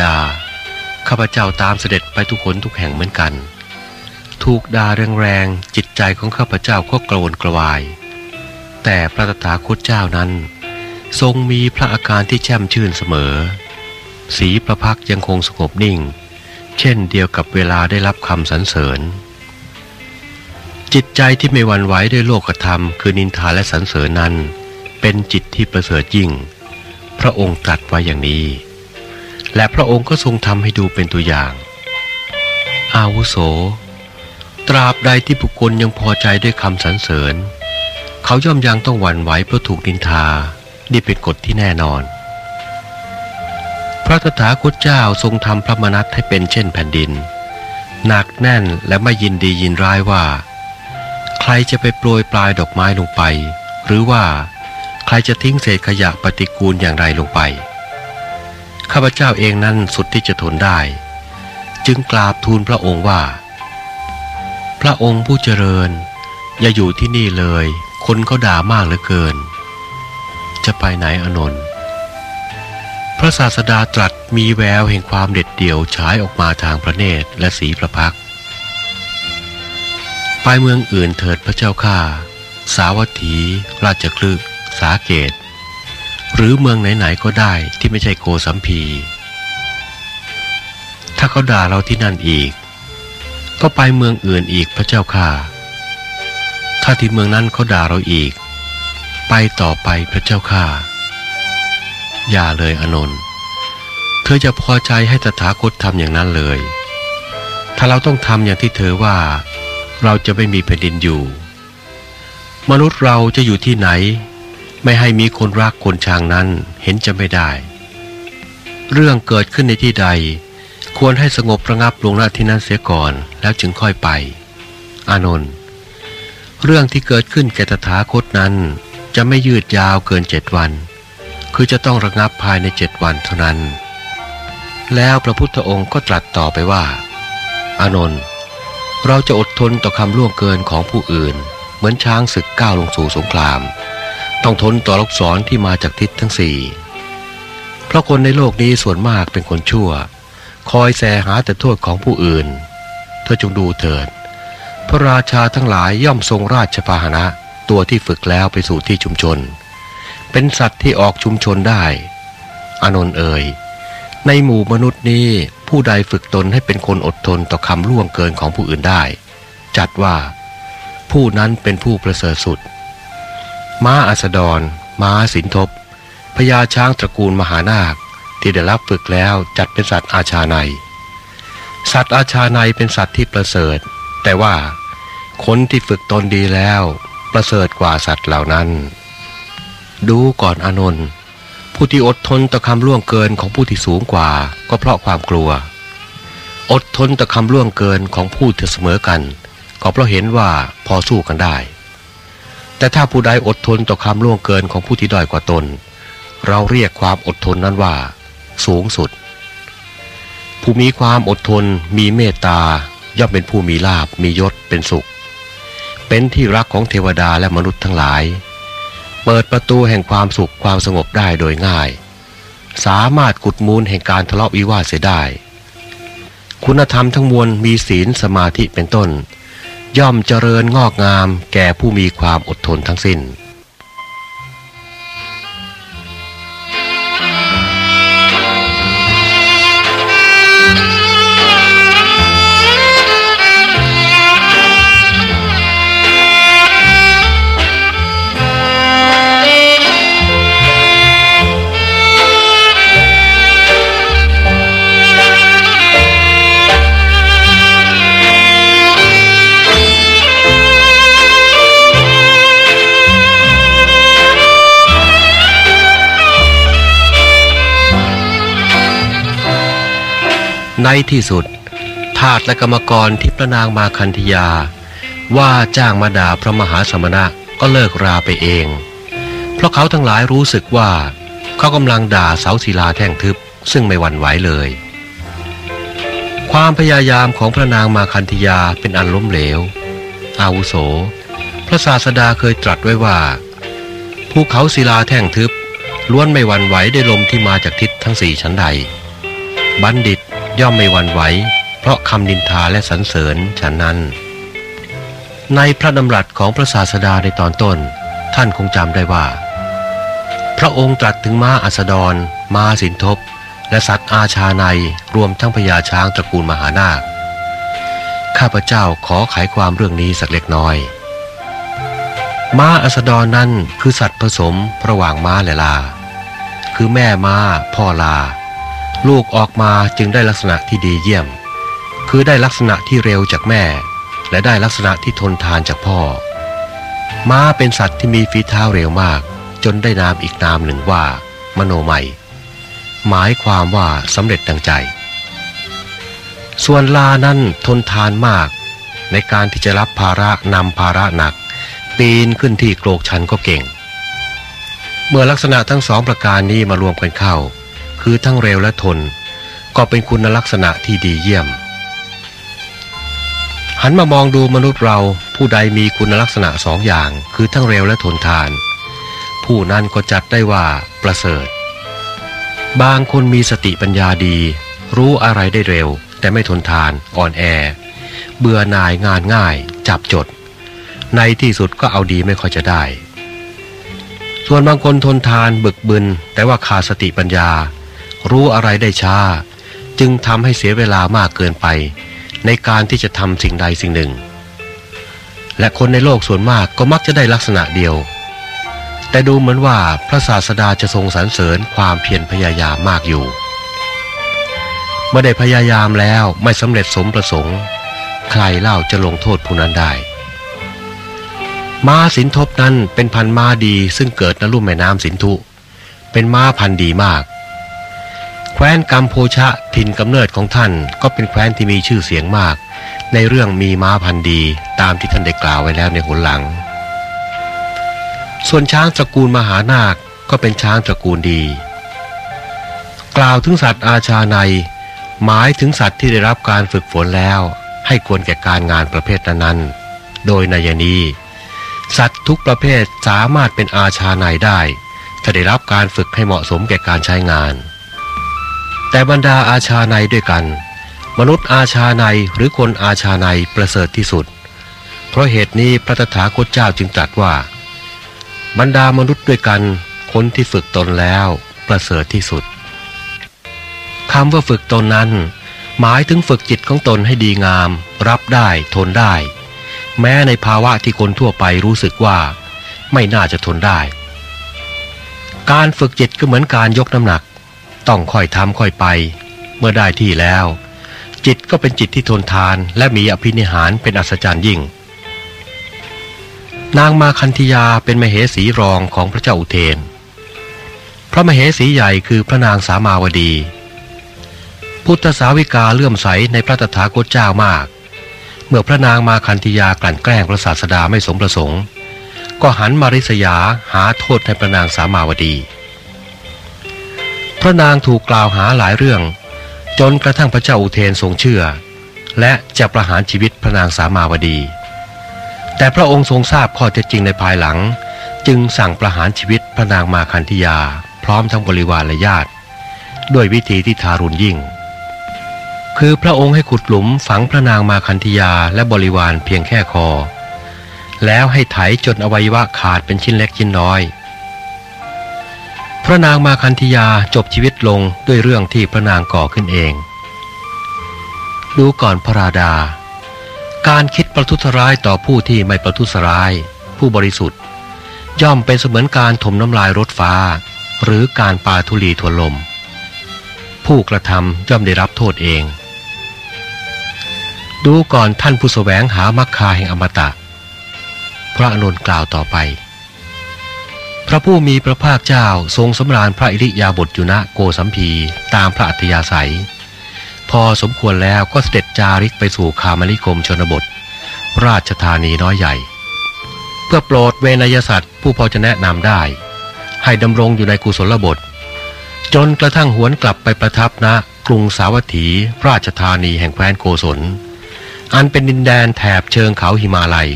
ดา ข้าพเจ้าตามเสด็จไปทุกคนทุกแห่งเหมือนกัน ถูกด่าแรงๆ จิตใจของข้าพเจ้าก็กระวนกระวาย แต่พระตถาคตเจ้านั้น ทรงมีพระอาการที่แช่มชื่นเสมอ สีประพักยังคงสงบนิ่ง เช่นเดียวกับเวลาได้รับคำสรรเสริญ จิตใจที่ไม่หวั่นไหวด้วยโลกธรรม คือนินทาและสรรเสริญนั้น เป็นจิตที่ประเสริฐยิ่ง พระองค์ตรัสไว้อย่างนี้ และพระองค์ก็ทรงทำให้ดูเป็นตัวอย่าง อาวุโส ตราบใดที่บุคคลยังพอใจด้วยคำสรรเสริญ เขาย่อมยังต้องหวั่นไหวเพราะถูกนินทานี่เป็นกฎที่แน่นอน พระตถาคตเจ้าทรงทำพระมนัตให้เป็นเช่นแผ่นดิน หนักแน่นและไม่ยินดียินร้ายว่า ใครจะไปโปรยปลายดอกไม้ลงไป หรือว่าใครจะทิ้งเศษขยะปฏิกูลอย่างไรลงไป ข้าพเจ้าเองนั้นสุดที่จะทนได้ จึงกราบทูลพระองค์ว่า พระองค์ผู้เจริญ อย่าอยู่ที่นี่เลย คนเขาด่ามากเหลือเกิน จะไปไหนอนนท์พระศาสดาตรัสมีแววแห่งความเด็ดเดี่ยวฉายออกมาทางพระเนตรและสีพระพักไปเมืองอื่นเถิดพระเจ้าข้าสาวัตถี ราชคลึกสาเกต หรือเมืองไหนๆก็ได้ที่ไม่ใช่โกสัมพี ถ้าเขาด่าเราที่นั่นอีก ก็ไปเมืองอื่นอีกพระเจ้าข้าถ้าที่เมืองนั้นเขาด่าเราอีก ไปต่อไปพระเจ้าข้าอย่าเลยอนนท์เธอจะพอใจให้ตถาคตทำอย่างนั้นเลย ถ้าเราต้องทำอย่างที่เธอว่า เราจะไม่มีแผ่นดินอยู่ มนุษย์เราจะอยู่ที่ไหน ไม่ให้มีคนรักคนชังนั้นเห็นจะไม่ได้ เรื่องเกิดขึ้นในที่ใด ควรให้สงบระงับลงณที่นั้นเสียก่อนแล้วจึงค่อยไป อานนท์เรื่องที่เกิดขึ้นแก่ตถาคตนั้นจะไม่ยืดยาวเกินเจ็ดวัน คือจะต้องระงับภายในเจ็ดวันเท่านั้น แล้วพระพุทธองค์ก็ตรัสต่อไปว่า อานนท์เราจะอดทนต่อคำล่วงเกินของผู้อื่น เหมือนช้างศึกก้าวลงสู่สงคราม ต้องทนต่อลูกศรที่มาจากทิศทั้งสี่ เพราะคนในโลกนี้ส่วนมากเป็นคนชั่ว คอยแสหาแต่โทษของผู้อื่น เธอจงดูเถิด พระราชาทั้งหลายย่อมทรงราชพาหนะ ตัวที่ฝึกแล้วไปสู่ที่ชุมชน เป็นสัตว์ที่ออกชุมชนได้อานนท์เอ่ย ในหมู่มนุษย์นี้ผู้ใดฝึกตนให้เป็นคนอดทนต่อคำล่วงเกินของผู้อื่นได้ จัดว่า ผู้นั้นเป็นผู้ประเสริฐสุด ม้าอัสดร ม้าสินทบพญาช้างตระกูลมหานาคที่ได้รับฝึกแล้วจัดเป็นสัตว์อาชาใน สัตว์อาชาในเป็นสัตว์ที่ประเสริฐ แต่ว่าคนที่ฝึกตนดีแล้ว ประเสริฐกว่าสัตว์เหล่านั้น ดูก่อนอนนท์ผู้ที่อดทนต่อคำล่วงเกินของผู้ที่สูงกว่า ก็เพราะความกลัว อดทนต่อคำล่วงเกินของผู้ที่เสมอกัน ก็เพราะเห็นว่าพอสู้กันได้ แต่ถ้าผู้ใดอดทนต่อคำล่วงเกินของผู้ที่ด้อยกว่าตน เราเรียกความอดทนนั้นว่า สูงสุด ผู้มีความอดทนมีเมตตาย่อมเป็นผู้มีลาบมียศเป็นสุข เป็นที่รักของเทวดาและมนุษย์ทั้งหลาย เปิดประตูแห่งความสุขความสงบได้โดยง่าย สามารถกุดมูลแห่งการทะเลาะวิวาทเสียได้ คุณธรรมทั้งมวลมีศีลสมาธิเป็นต้น ย่อมเจริญงอกงามแก่ผู้มีความอดทนทั้งสิ้น ในที่สุดทาสและกรรมกรที่พระนางมาคันธยา ว่าจ้างมาด่าพระมหาสมณะก็เลิกราไปเอง เพราะเขาทั้งหลายรู้สึกว่า เขากำลังด่าเสาศิลาแท่งทึบซึ่งไม่หวั่นไหวเลย ความพยายามของพระนางมาคันธยาเป็นอันล้มเหลว อาวุโส พระศาสดาเคยตรัสไว้ว่าภูเขาศิลาแท่งทึบล้วนไม่หวั่นไหวได้วยลมที่มาจากทิศทั้งสี่ชั้นใด บัณฑิต ย่อมไม่หวั่นไหว เพราะคำนินทาและสรรเสริญฉะนั้น ในพระดำรัสของพระศาสดาในตอนต้น ท่านคงจำได้ว่า พระองค์ตรัสถึงม้าอัสดร ม้าสินทบ และสัตว์อาชาในรวมทั้งพญาช้างตระกูลมหานาค ข้าพเจ้าขอไขความเรื่องนี้สักเล็กน้อย ม้าอัสดรนั้นคือสัตว์ผสมระหว่างม้าและลา คือแม่ม้าพ่อลา ลูกออกมาจึงได้ลักษณะที่ดีเยี่ยม คือได้ลักษณะที่เร็วจากแม่ และได้ลักษณะที่ทนทานจากพ่อ ม้าเป็นสัตว์ที่มีฝีเท้าเร็วมาก จนได้นามอีกนามหนึ่งว่า มโนไมหมายความว่าสำเร็จดังใจ ส่วนลานั้นทนทานมาก ในการที่จะรับภาระนำภาระหนัก ปีนขึ้นที่โกรกชันก็เก่ง เมื่อลักษณะทั้งสองประการนี้มารวมกันเข้า คือทั้งเร็วและทน ก็เป็นคุณลักษณะที่ดีเยี่ยม หันมามองดูมนุษย์เราผู้ใดมีคุณลักษณะสองอย่าง คือทั้งเร็วและทนทาน ผู้นั้นก็จัดได้ว่าประเสริฐ บางคนมีสติปัญญาดี รู้อะไรได้เร็ว แต่ไม่ทนทานอ่อนแอ เบื่อหน่ายงานง่าย จับจด ในที่สุดก็เอาดีไม่ค่อยจะได้ส่วนบางคนทนทานบึกบึน แต่ว่าขาดสติปัญญา รู้อะไรได้ช้า จึงทำให้เสียเวลามากเกินไป ในการที่จะทำสิ่งใดสิ่งหนึ่ง และคนในโลกส่วนมากก็มักจะได้ลักษณะเดียว แต่ดูเหมือนว่าพระศาสดาจะทรงสรรเสริญความเพียรพยายามมากอยู่เมื่อได้พยายามแล้วไม่สำเร็จสมประสงค์ ใครเล่าจะลงโทษผู้นั้นได้ ม้าสินทบนั้นเป็นพันม้าดีซึ่งเกิดในลุ่มแม่น้ำสินธุ เป็นม้าพันธุ์ดีมาก แคว้นกัมโพชะถิ่นกำเนิดของท่านก็เป็นแคว้นที่มีชื่อเสียงมาก ในเรื่องมีม้าพันธุ์ดีตามที่ท่านได้กล่าวไว้แล้วในหนหลัง ส่วนช้างตระกูลมหานาคก็เป็นช้างตระกูลดี กล่าวถึงสัตว์อาชาใน หมายถึงสัตว์ที่ได้รับการฝึกฝนแล้ว ให้ควรแก่การงานประเภทนั้นๆ โดยในยนีสัตว์ทุกประเภทสามารถเป็นอาชาในได้ ถ้าได้รับการฝึกให้เหมาะสมแก่การใช้งาน แต่บรรดาอาชาในด้วยกัน มนุษย์อาชาในหรือคนอาชาในประเสริฐที่สุด เพราะเหตุนี้พระตถาคตเจ้าจึงตรัสว่า บรรดามนุษย์ด้วยกันคนที่ฝึกตนแล้วประเสริฐที่สุดคำว่าฝึกตนนั้น หมายถึงฝึกจิตของตนให้ดีงาม รับได้ทนได้ แม้ในภาวะที่คนทั่วไปรู้สึกว่า ไม่น่าจะทนได้ การฝึกจิตก็เหมือนการยกน้ำหนัก ต้องค่อยทำค่อยไป เมื่อได้ที่แล้ว จิตก็เป็นจิตที่ทนทานและมีอภินิหารเป็นอัศจรรย์ยิ่ง นางมาคันธยาเป็นมเหสีรองของพระเจ้าอุเทน พระมเหสีใหญ่คือพระนางสามาวดี พุทธสาวิกาเลื่อมใสในพระตถาคตเจ้ามาก เมื่อพระนางมาคันธยากลั่นแกล้งพระศาสดาไม่สมประสงค์ ก็หันมาริษยาหาโทษให้พระนางสามาวดี พระนางถูกกล่าวหาหลายเรื่อง จนกระทั่งพระเจ้าอุเทนทรงเชื่อ และจะประหารชีวิตพระนางสามาวดี แต่พระองค์ทรงทราบข้อเท็จจริงในภายหลัง จึงสั่งประหารชีวิตพระนางมาคันธยา พร้อมทั้งบริวารและญาติ ด้วยวิธีที่ทารุณยิ่ง คือพระองค์ให้ขุดหลุมฝังพระนางมาคันธยาและบริวารเพียงแค่คอ แล้วให้ไถจนอวัยวะขาดเป็นชิ้นเล็กชิ้นน้อย ระนางมาคันธยาจบชีวิตลงด้วยเรื่องที่พระนางก่อขึ้นเอง ดูก่อนพระราดา การคิดประทุษร้ายต่อผู้ที่ไม่ประทุษร้าย ผู้บริสุทธิ์ ย่อมเป็นเสมือนการถมน้ำลายรถฟ้า หรือการปาทุลีทวนลม ผู้กระทำย่อมได้รับโทษเอง ดูก่อนท่านผู้สแสวงหามรรคาแห่งอมตะ พระอนุนกล่าวต่อไป ระผู้มีพระภาคเจ้าทรงสำราญพระอิริยาบถอยู่ณโกสัมพีตามพระอัธยาศัย พอสมควรแล้วก็เสด็จจาริกไปสู่คามลิคมชนบท ราชธานีน้อยใหญ่ เพื่อโปรดเวนยสัตว์ผู้พอจะแนะนำได้ ให้ดำรงอยู่ในกุศลบท จนกระทั่งหวนกลับไปประทับณกรุงสาวัตถี ราชธานีแห่งแคว้นโกศลอันเป็นดินแดนแถบเชิงเขาหิมาลัย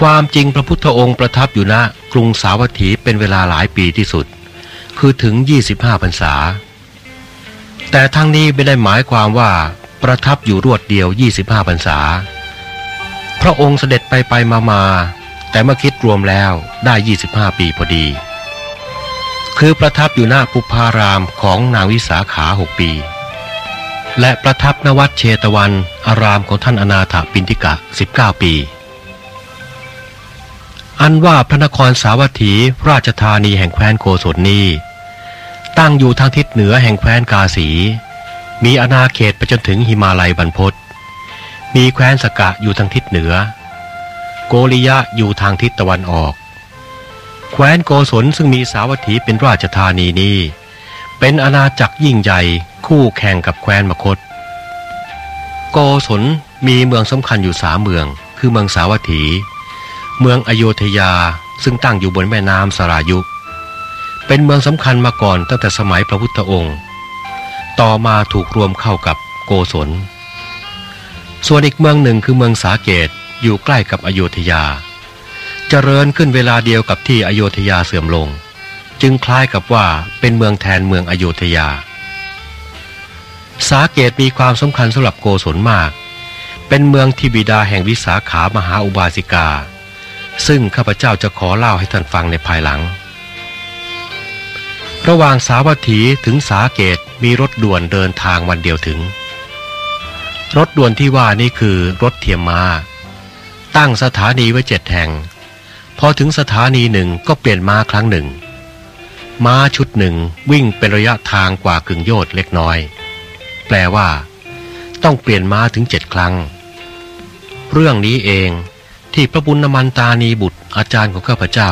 ความจริงพระพุทธองค์ประทับอยู่ณกรุงสาวัตถีเป็นเวลาหลายปีที่สุด คือถึง 25พรรษา แต่ทั้งนี้ไม่ได้หมายความว่าประทับอยู่รวดเดียว 25พรรษา พระองค์เสด็จไปไปมามาแต่เมื่อคิดรวมแล้วได้ 25 ปีพอดี คือประทับอยู่หน้าปุพารามของนางวิสาขาหกปี และประทับนวัดเชตวัน อารามของท่านอนาถปินทิกะ 19 ปี อันว่าพระนครสาวัตถีราชธานีแห่งแคว้นโกศลนี้ตั้งอยู่ทางทิศเหนือแห่งแคว้นกาสี มีอาณาเขตไปจนถึงหิมาลัยบรรพตมีแคว้นสกะอยู่ทางทิศเหนือ โกริยะอยู่ทางทิศตะวันออก แคว้นโกศลซึ่งมีสาวัตถีเป็นราชธานีนี้ เป็นอาณาจักรยิ่งใหญ่คู่แข่งกับแคว้นมคต โกศลมีเมืองสำคัญอยู่สามเมือง คือเมืองสาวัตถี เมืองอโยธยาซึ่งตั้งอยู่บนแม่น้ำสรายุ เป็นเมืองสำคัญมาก่อนตั้งแต่สมัยพระพุทธองค์ ต่อมาถูกรวมเข้ากับโกศล ส่วนอีกเมืองหนึ่งคือเมืองสาเกตอยู่ใกล้กับอโยธยา เจริญขึ้นเวลาเดียวกับที่อโยธยาเสื่อมลง จึงคล้ายกับว่าเป็นเมืองแทนเมืองอโยธยา สาเกตมีความสำคัญสำหรับโกศลมาก เป็นเมืองที่บิดาแห่งวิสาขามหาอุบาสิกา ซึ่งข้าพเจ้าจะขอเล่าให้ท่านฟังในภายหลัง ระหว่างสาวัตถีถึงสาเกตมีรถด่วนเดินทางวันเดียวถึง รถด่วนที่ว่านี่คือรถเทียมมาตั้งสถานีไว้เจ็ดแห่ง พอถึงสถานีหนึ่งก็เปลี่ยนม้าครั้งหนึ่ง ม้าชุดหนึ่งวิ่งเป็นระยะทางกว่ากึ่งโยชน์เล็กน้อย แปลว่า ต้องเปลี่ยนม้าถึงเจ็ดครั้ง เรื่องนี้เอง ที่พระบุญนมันตานีบุตรอาจารย์ของข้าพเจ้า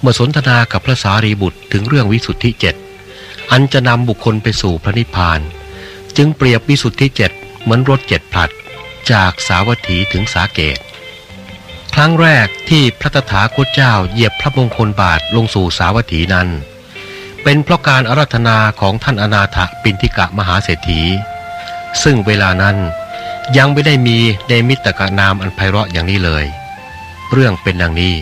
เมื่อสนทนากับพระสารีบุตรถึงเรื่องวิสุทธิเจ็ดอันจะนำบุคคลไปสู่พระนิพพาน จึงเปรียบวิสุทธิเจ็ดเหมือนรถเจ็ดผลัด จากสาวัตถีถึงสาเกต ครั้งแรกที่พระตถาคตเจ้าเหยียบพระมงคลบาทลงสู่สาวัตถีนั้น เป็นเพราะการอารัธนาของท่านอนาถปินทิกะมหาเศรษฐี ซึ่งเวลานั้น ยังไม่ได้มีเดมิตกนามอันไพเราะอย่างนี้เลย เรื่องเป็นดังนี้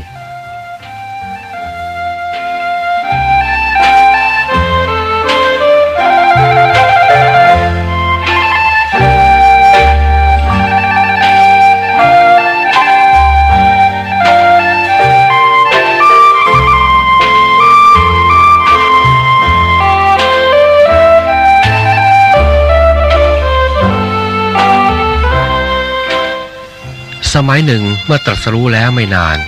สมัยหนึ่งเมื่อตรัสรู้แล้วไม่นาน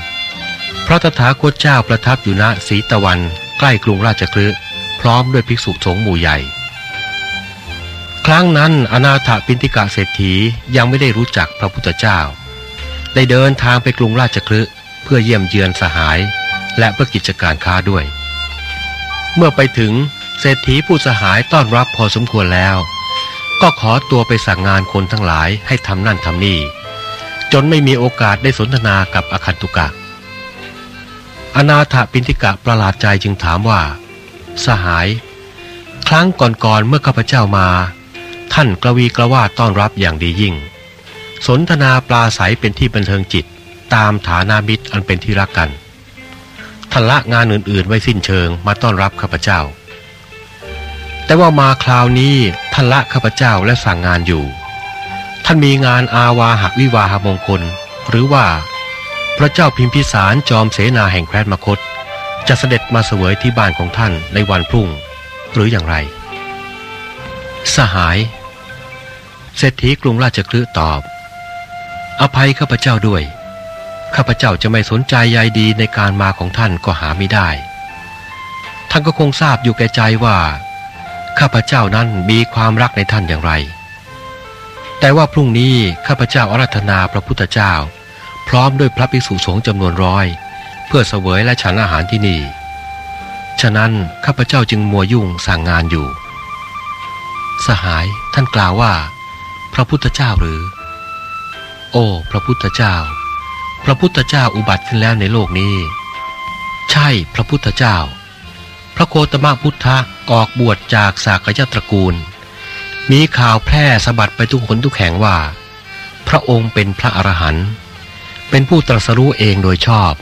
พระตถาคตเจ้าประทับอยู่ณสีตะวัน ใกล้กรุงราชคฤห์พร้อมด้วยภิกษุสงฆ์หมู่ใหญ่ ครั้งนั้นอนาถปินติกาเศรษฐียังไม่ได้รู้จักพระพุทธเจ้า ได้เดินทางไปกรุงราชคฤห์เพื่อเยี่ยมเยือนสหาย และเพื่อกิจการค้าด้วย เมื่อไปถึงเศรษฐีผู้สหายต้อนรับพอสมควรแล้ว ก็ขอตัวไปสั่งงานคนทั้งหลายให้ทำนั่นทำนี่ นไม่มีโอกาสได้สนทนากับอคันตุกะ อนาถปินทิกะประหลาดใจจึงถามว่า สหาย ครั้งก่อนๆเมื่อข้าพเจ้ามา ท่านกระวีกระวาดต้อนรับอย่างดียิ่ง สนทนาปลาใสเป็นที่บันเทิงจิตตามฐานามิตรอันเป็นที่รักกันท่านละงานอื่นๆไว้สิ้นเชิงมาต้อนรับข้าพเจ้า แต่ว่ามาคราวนี้ท่านละข้าพเจ้าและสั่งงานอยู่ ท่านมีงานอาวาหวิวาหมงคล หรือว่า พระเจ้าพิมพิสารจอมเสนาแห่งแคว้นมคต จะเสด็จมาเสวยที่บ้านของท่านในวันพรุ่ง หรืออย่างไร สหาย เศรษฐีกรุงราชคลืตอบ อภัยข้าพเจ้าด้วย ข้าพเจ้าจะไม่สนใจใยดีในการมาของท่านก็หาไม่ได้ ท่านก็คงทราบอยู่แก่ใจว่า ข้าพเจ้านั้นมีความรักในท่านอย่างไร แต่ว่าพรุ่งนี้ข้าพเจ้าอารัธนาพระพุทธเจ้า พร้อมด้วยพระภิกษุสงฆ์จำนวนร้อย เพื่อเสวยและฉันอาหารที่นี่ ฉะนั้นข้าพเจ้าจึงมัวยุ่งสั่งงานอยู่ สหายท่านกล่าวว่า พระพุทธเจ้าหรือ โอ้ พระพุทธเจ้า พระพุทธเจ้าอุบัติขึ้นแล้วในโลกนี้ ใช่พระพุทธเจ้า พระโคตมะพุทธะออกบวชจากสากยตระกูล มีข่าวแพร่สะบัดไปทุกคนทุกแห่งว่า พระองค์เป็นพระอรหันต์เป็นผู้ตรัสรู้เองโดยชอบ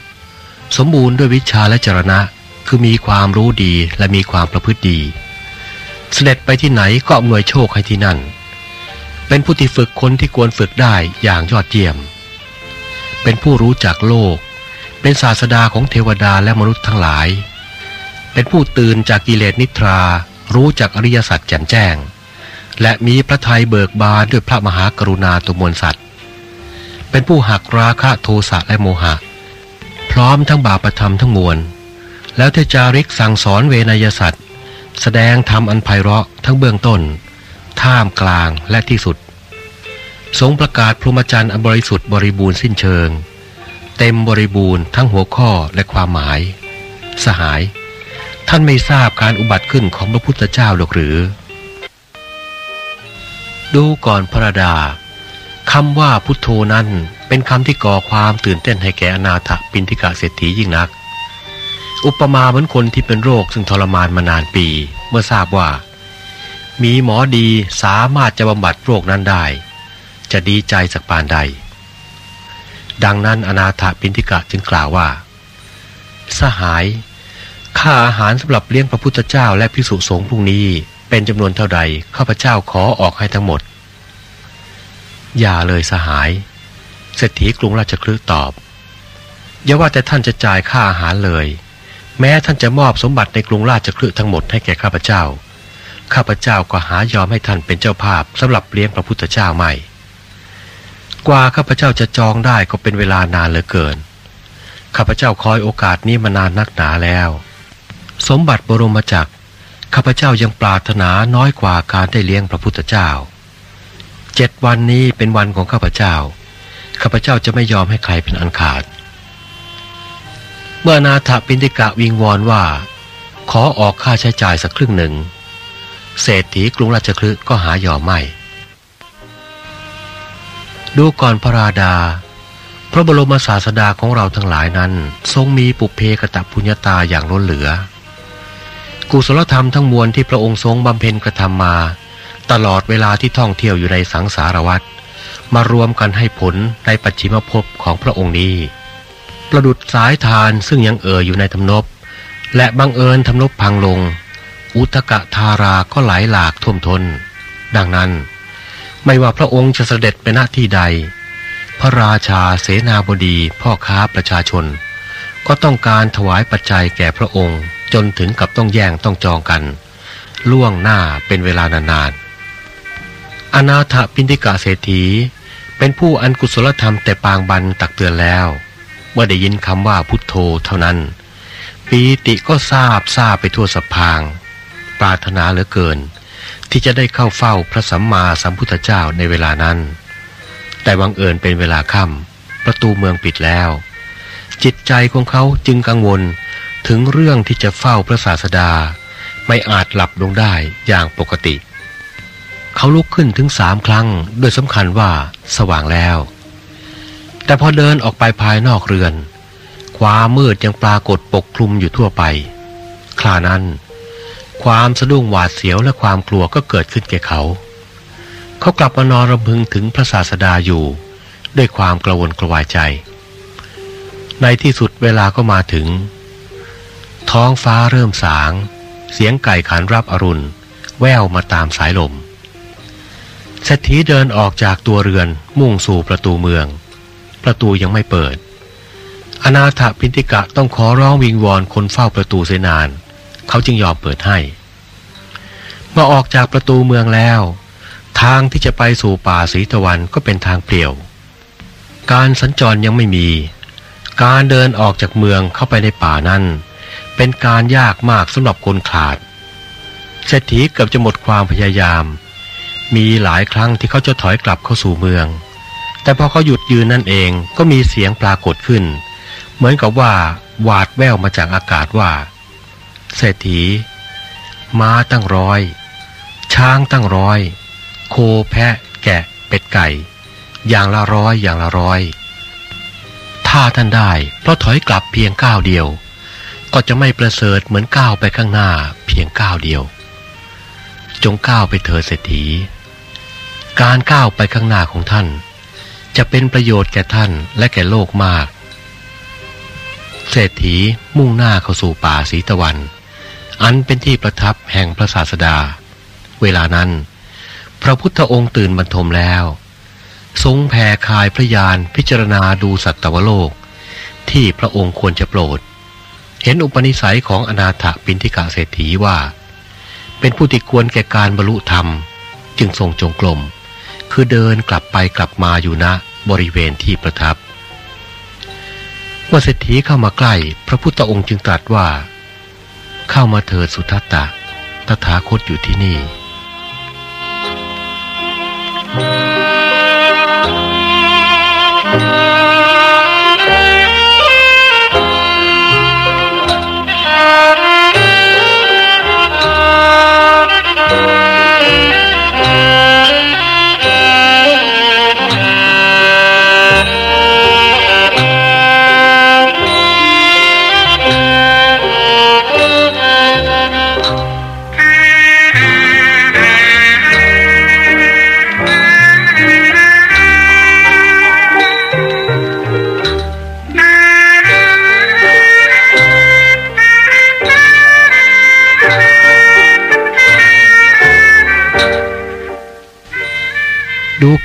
สมบูรณ์ด้วยวิชาและจรณะคือมีความรู้ดีและมีความประพฤติดี เสด็จไปที่ไหนก็อำนวยโชคให้ที่นั่น เป็นผู้ที่ฝึกคนที่ควรฝึกได้อย่างยอดเยี่ยม เป็นผู้รู้จักโลก เป็นศาสดาของเทวดาและมนุษย์ทั้งหลาย เป็นผู้ตื่นจากกิเลสนิทรา รู้จักอริยสัจแจ่มแจ้ง และมีพระทัยเบิกบานด้วยพระมหากรุณาตุมวลสัตว์ เป็นผู้หักราคะโทสะและโมหะ พร้อมทั้งบาปธรรมทั้งมวล แล้วเทจาริกสั่งสอนเวนยสัตว์ แสดงธรรมอันไพเราะทั้งเบื้องต้น ท่ามกลางและที่สุด ทรงประกาศพรหมจรรย์อันบริสุทธิ์บริบูรณ์สิ้นเชิง เต็มบริบูรณ์ทั้งหัวข้อและความหมาย สหาย ท่านไม่ทราบการอุบัติขึ้นของพระพุทธเจ้าหรอกหรือ ดูก่อนพระดาคำว่าพุทโธนั้นเป็นคำที่ก่อความตื่นเต้นให้แก่อนาถปินทิกาเศรษฐียิ่งนัก อุปมาเหมือนคนที่เป็นโรคซึ่งทรมานมานานปี เมื่อทราบว่า มีหมอดีสามารถจะบำบัดโรคนั้นได้ จะดีใจสักปานใด ดังนั้นอนาถปินทิกะจึงกล่าวว่า สหายค่าอาหารสำหรับเลี้ยงพระพุทธเจ้าและพิสุสงฆ์พรุ่งนี้ เป็นจำนวนเท่าใดข้าพเจ้าขอออกให้ทั้งหมด อย่าเลยสหายเศรษฐีกรุงราชคลึตอบ อย่าว่าแต่ท่านจะจ่ายค่าอาหารเลย แม้ท่านจะมอบสมบัติในกรุงราชคลึทั้งหมดให้แก่ข้าพเจ้า ข้าพเจ้าก็หายอมให้ท่านเป็นเจ้าภาพสำหรับเลี้ยงพระพุทธเจ้าไม่ กว่าข้าพเจ้าจะจองได้ก็เป็นเวลานานเหลือเกิน ข้าพเจ้าคอยโอกาสนี้มานานนักหนาแล้ว สมบัติบรมจักร ข้าพเจ้ายังปรารถนาน้อยกว่าการได้เลี้ยงพระพุทธเจ้าเจ็ดวันนี้เป็นวันของข้าพเจ้า ข้าพเจ้าจะไม่ยอมให้ใครเป็นอันขาด เมื่อนาถปินติกะวิงวอนว่า ขอออกค่าใช้จ่ายสักครึ่งหนึ่ง เศรษฐีกรุงราชคลึก็หายอมไม่ ดูก่อนพระราดา พระบรมศาสดาของเราทั้งหลายนั้น ทรงมีปุเพกตะพุญญาตาอย่างล้นเหลือ กุศลธรรมทั้งมวลที่พระองค์ทรงบำเพ็ญกระทำมา ตลอดเวลาที่ท่องเที่ยวอยู่ในสังสารวัฏมารวมกันให้ผลในปัจฉิมภพของพระองค์นี้ ประดุดสายทานซึ่งยังเอ่ออยู่ในทำนบ และบังเอิญทำนบพังลง อุตกะทาราก็ไหลหลากท่วมทน ดังนั้น ไม่ว่าพระองค์จะเสด็จไปณที่ใด พระราชาเสนาบดีพ่อค้าประชาชน ก็ต้องการถวายปัจจัยแก่พระองค์ จนถึงกับต้องแย่งต้องจองกัน ล่วงหน้าเป็นเวลานานๆอนาถปินติกาเศรษฐี เป็นผู้อันกุศลธรรมแต่ปางบันตักเตือนแล้ว เมื่อได้ยินคำว่าพุทโธเท่านั้น ปีติก็ทราบทราบไปทั่วสพาง ปรารถนาเหลือเกิน ที่จะได้เข้าเฝ้าพระสัมมาสัมพุทธเจ้าในเวลานั้น แต่บังเอิญเป็นเวลาค่ำประตูเมืองปิดแล้ว จิตใจของเขาจึงกังวล ถึงเรื่องที่จะเฝ้าพระศาสดา ไม่อาจหลับลงได้อย่างปกติ เขาลุกขึ้นถึงสามครั้งโดยสำคัญว่าสว่างแล้ว แต่พอเดินออกไปภายนอกเรือน ความมืดยังปรากฏปกคลุมอยู่ทั่วไป ครานั้น ความสะดุ้งหวาดเสียวและความกลัวก็เกิดขึ้นแก่เขา เขากลับมานอนรำพึงถึงพระศาสดาอยู่ ด้วยความกระวนกระวายใจ ในที่สุดเวลาก็มาถึง ท้องฟ้าเริ่มสาง เสียงไก่ขันรับอรุณ แววมาตามสายลมเศรษฐีเดินออกจากตัวเรือนมุ่งสู่ประตูเมือง ประตูยังไม่เปิด อนาถปินติกะต้องขอร้องวิงวอนคนเฝ้าประตูเสนาน เขาจึงยอมเปิดให้เมื่อออกจากประตูเมืองแล้ว ทางที่จะไปสู่ป่าสีตะวันก็เป็นทางเปลี่ยว การสัญจรยังไม่มี การเดินออกจากเมืองเข้าไปในป่านั้น เป็นการยากมากสำหรับคนขาดเศรษฐีเกือบจะหมดความพยายาม มีหลายครั้งที่เขาจะถอยกลับเข้าสู่เมือง แต่พอเขาหยุดยืนนั่นเองก็มีเสียงปรากฏขึ้น เหมือนกับว่าหวาดแววมาจากอากาศว่า เศรษฐี ม้าตั้งร้อย ช้างตั้งร้อย โคแพะ แกะ เป็ดไก่ อย่างละร้อยอย่างละร้อย ถ้าท่านได้เพราะถอยกลับเพียงก้าวเดียว ก็จะไม่ประเสริฐเหมือนก้าวไปข้างหน้าเพียงก้าวเดียว จงก้าวไปเถิดเศรษฐี การก้าวไปข้างหน้าของท่าน จะเป็นประโยชน์แก่ท่านและแก่โลกมาก เศรษฐีมุ่งหน้าเข้าสู่ป่าสีตะวัน อันเป็นที่ประทับแห่งพระศาสดา เวลานั้น พระพุทธองค์ตื่นบรรทมแล้ว ทรงแผ่คายพระยานพิจารณาดูสัตวโลก ที่พระองค์ควรจะโปรด เห็นอุปนิสัยของอนาถปินทิกาเศรษฐีว่า เป็นผู้ที่ควรแก่การบรรลุธรรม จึงทรงจงกรมคือเดินกลับไปกลับมาอยู่ณบริเวณที่ประทับเมื่อเศรษฐีเข้ามาใกล้ พระพุทธองค์จึงตรัสว่า เข้ามาเถิดสุทัตตะตถาคตอยู่ที่นี่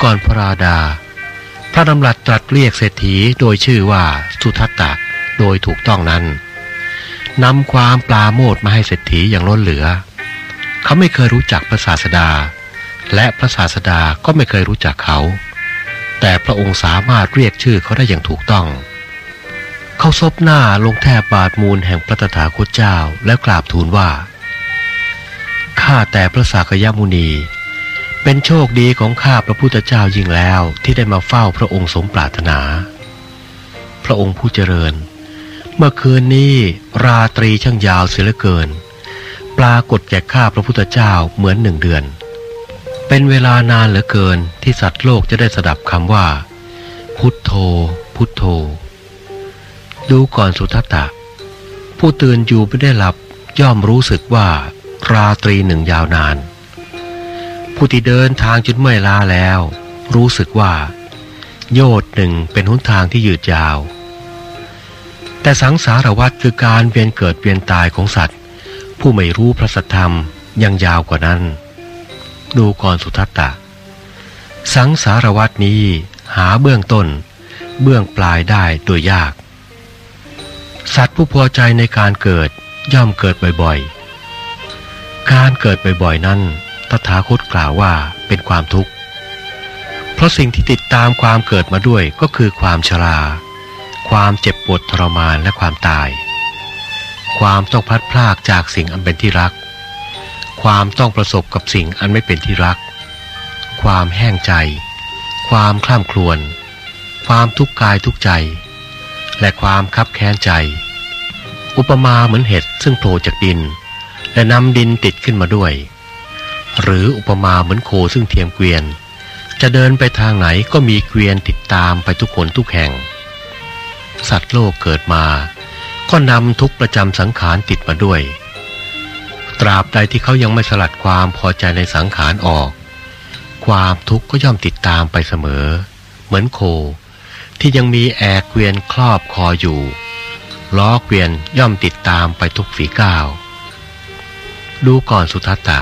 ก่อนพระราดา พระดำรัสตรัสเรียกเศรษฐีโดยชื่อว่าสุทัตตะโดยถูกต้องนั้นนำความปลาโมดมาให้เศรษฐีอย่างล้นเหลือ เขาไม่เคยรู้จักพระศาสดา และพระศาสดาก็ไม่เคยรู้จักเขา แต่พระองค์สามารถเรียกชื่อเขาได้อย่างถูกต้อง เขาซบหน้าลงแทบบาทมูลแห่งพระตถาคตเจ้าแล้วกราบทูลว่า ข้าแต่พระสากยมุนี เป็นโชคดีของข้าพระพุทธเจ้ายิ่งแล้วที่ได้มาเฝ้าพระองค์สมปรารถนา พระองค์ผู้เจริญ เมื่อคืนนี้ราตรีช่างยาวเสียเหลือเกิน ปรากฏแก่ข้าพระพุทธเจ้าเหมือนหนึ่งเดือน เป็นเวลานานเหลือเกินที่สัตว์โลกจะได้สดับคำว่า พุทโธ พุทโธ ดูก่อนสุทัตตะ ผู้ตื่นอยู่ไม่ได้หลับย่อมรู้สึกว่าราตรีหนึ่งยาวนาน ผู้ที่เดินทางจนเมื่อยล้าแล้ว รู้สึกว่า โยดหนึ่งเป็นหนทางที่ยืดยาว แต่สังสารวัฏคือการเวียนเกิดเวียนตายของสัตว์ ผู้ไม่รู้พระสัทธรรมยังยาวกว่านั้น ดูก่อนสุทัตตะ สังสารวัฏนี้หาเบื้องต้น เบื้องปลายได้โดยยาก สัตว์ผู้พอใจในการเกิดย่อมเกิดบ่อยๆ การเกิดบ่อยๆนั้น ตถาคตกล่าวว่าเป็นความทุกข์ เพราะสิ่งที่ติดตามความเกิดมาด้วยก็คือความชรา ความเจ็บปวดทรมานและความตาย ความต้องพัดพรากจากสิ่งอันเป็นที่รัก ความต้องประสบกับสิ่งอันไม่เป็นที่รัก ความแห้งใจ ความคล่ำครวญ ความทุกข์กายทุกใจ และความคับแค้นใจ อุปมาเหมือนเห็ดซึ่งโผล่จากดิน และนำดินติดขึ้นมาด้วย หรืออุปมาเหมือนโคซึ่งเทียมเกวียน จะเดินไปทางไหนก็มีเกวียนติดตามไปทุกคนทุกแห่ง สัตว์โลกเกิดมา ก็นำทุกประจำสังขารติดมาด้วย ตราบใดที่เขายังไม่สลัดความพอใจในสังขารออก ความทุกข์ก็ย่อมติดตามไปเสมอ เหมือนโค ที่ยังมีแอกเกวียนครอบคออยู่ล้อเกวียนย่อมติดตามไปทุกฝีก้าว ดูก่อนสุทัตตะ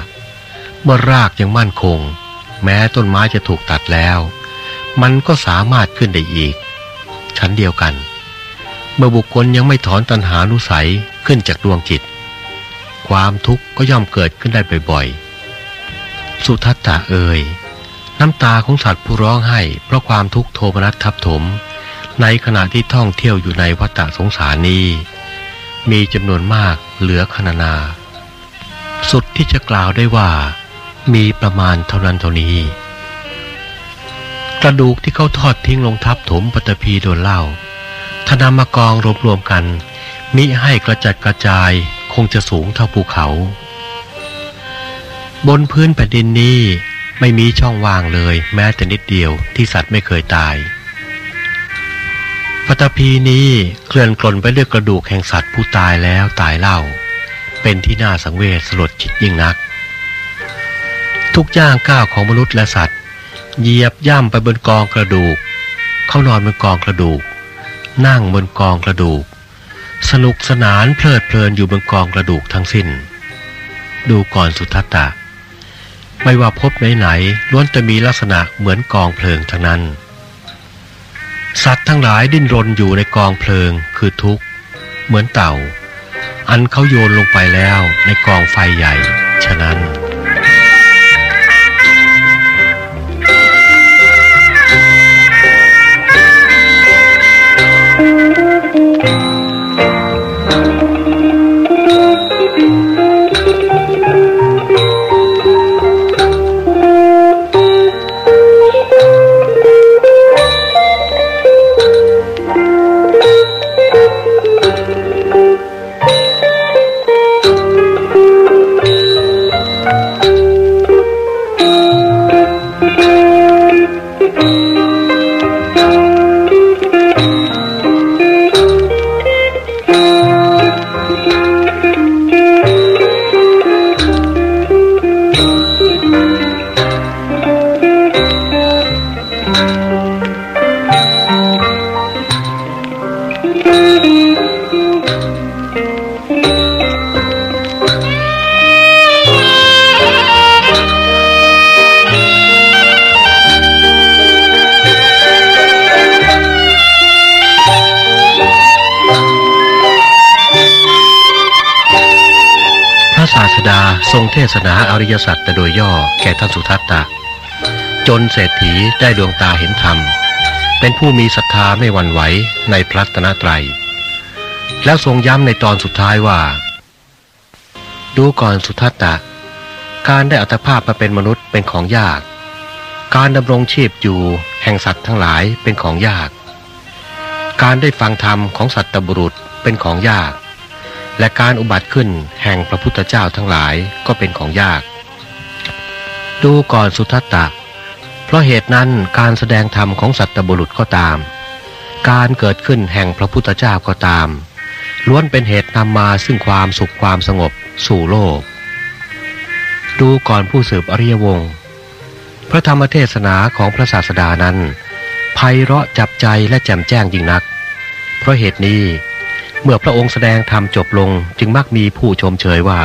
เมื่อรากยังมั่นคง แม้ต้นไม้จะถูกตัดแล้ว มันก็สามารถขึ้นได้อีก ชั้นเดียวกัน เมื่อบุคคลยังไม่ถอนตัณหานุสัยขึ้นจากดวงจิต ความทุกข์ก็ย่อมเกิดขึ้นได้บ่อยๆ สุทัตตะเอ่ยน้ำตาของสัตว์ผู้ร้องไห้ เพราะความทุกข์โทมนัสทับถม ในขณะที่ท่องเที่ยวอยู่ในวัฏสงสารนี้ มีจำนวนมากเหลือขนานา สุดที่จะกล่าวได้ว่า มีประมาณเท่านั้นเท่านี้ กระดูกที่เขาทอดทิ้งลงทับถมปัตภีโดนเล่าถ้านำมากองรวมๆกัน มิให้กระจัดกระจายคงจะสูงเท่าภูเขา บนพื้นแผ่นดินนี้ไม่มีช่องว่างเลยแม้แต่นิดเดียวที่สัตว์ไม่เคยตายปฐพีนี้เคลื่อนกลนไปด้วยกระดูกแห่งสัตว์ผู้ตายแล้วตายเล่า เป็นที่น่าสังเวชสลดจิตยิ่งนัก ทุกย่างก้าวของมนุษย์และสัตว์ เหยียบย่ำไปบนกองกระดูก เขานอนบนกองกระดูก นั่งบนกองกระดูก สนุกสนานเพลิดเพลินอยู่บนกองกระดูกทั้งสิ้น ดูก่อนสุทัตตะ ไม่ว่าพบไหนๆล้วนจะมีลักษณะเหมือนกองเพลิงทั้งนั้น สัตว์ทั้งหลายดิ้นรนอยู่ในกองเพลิงคือทุกข์ เหมือนเต่า อันเขาโยนลงไปแล้วในกองไฟใหญ่ ฉะนั้น ริยสัจแต่โดยย่อแก่ท่านสุทัตตะ จนเศรษฐีได้ดวงตาเห็นธรรม เป็นผู้มีศรัทธาไม่หวั่นไหวในพระตนตรัย แล้วทรงย้ำในตอนสุดท้ายว่า ดูก่อนสุทัตตะ การได้อัตภาพมาเป็นมนุษย์เป็นของยาก การดำรงชีพอยู่แห่งสัตว์ทั้งหลายเป็นของยาก การได้ฟังธรรมของสัตว์ตบุรุษเป็นของยาก และการอุบัติขึ้นแห่งพระพุทธเจ้าทั้งหลายก็เป็นของยาก ดูก่อนสุทัตตะ เพราะเหตุนั้นการแสดงธรรมของสัตบุรุษก็ตาม การเกิดขึ้นแห่งพระพุทธเจ้าก็ตาม ล้วนเป็นเหตุนำมาซึ่งความสุขความสงบสู่โลก ดูก่อนผู้สืบอริยวงศ์พระธรรมเทศนาของพระศาสดานั้นไพเราะจับใจและแจ่มแจ้งยิ่งนัก เพราะเหตุนี้ เมื่อพระองค์แสดงธรรมจบลงจึงมักมีผู้ชมเชยว่า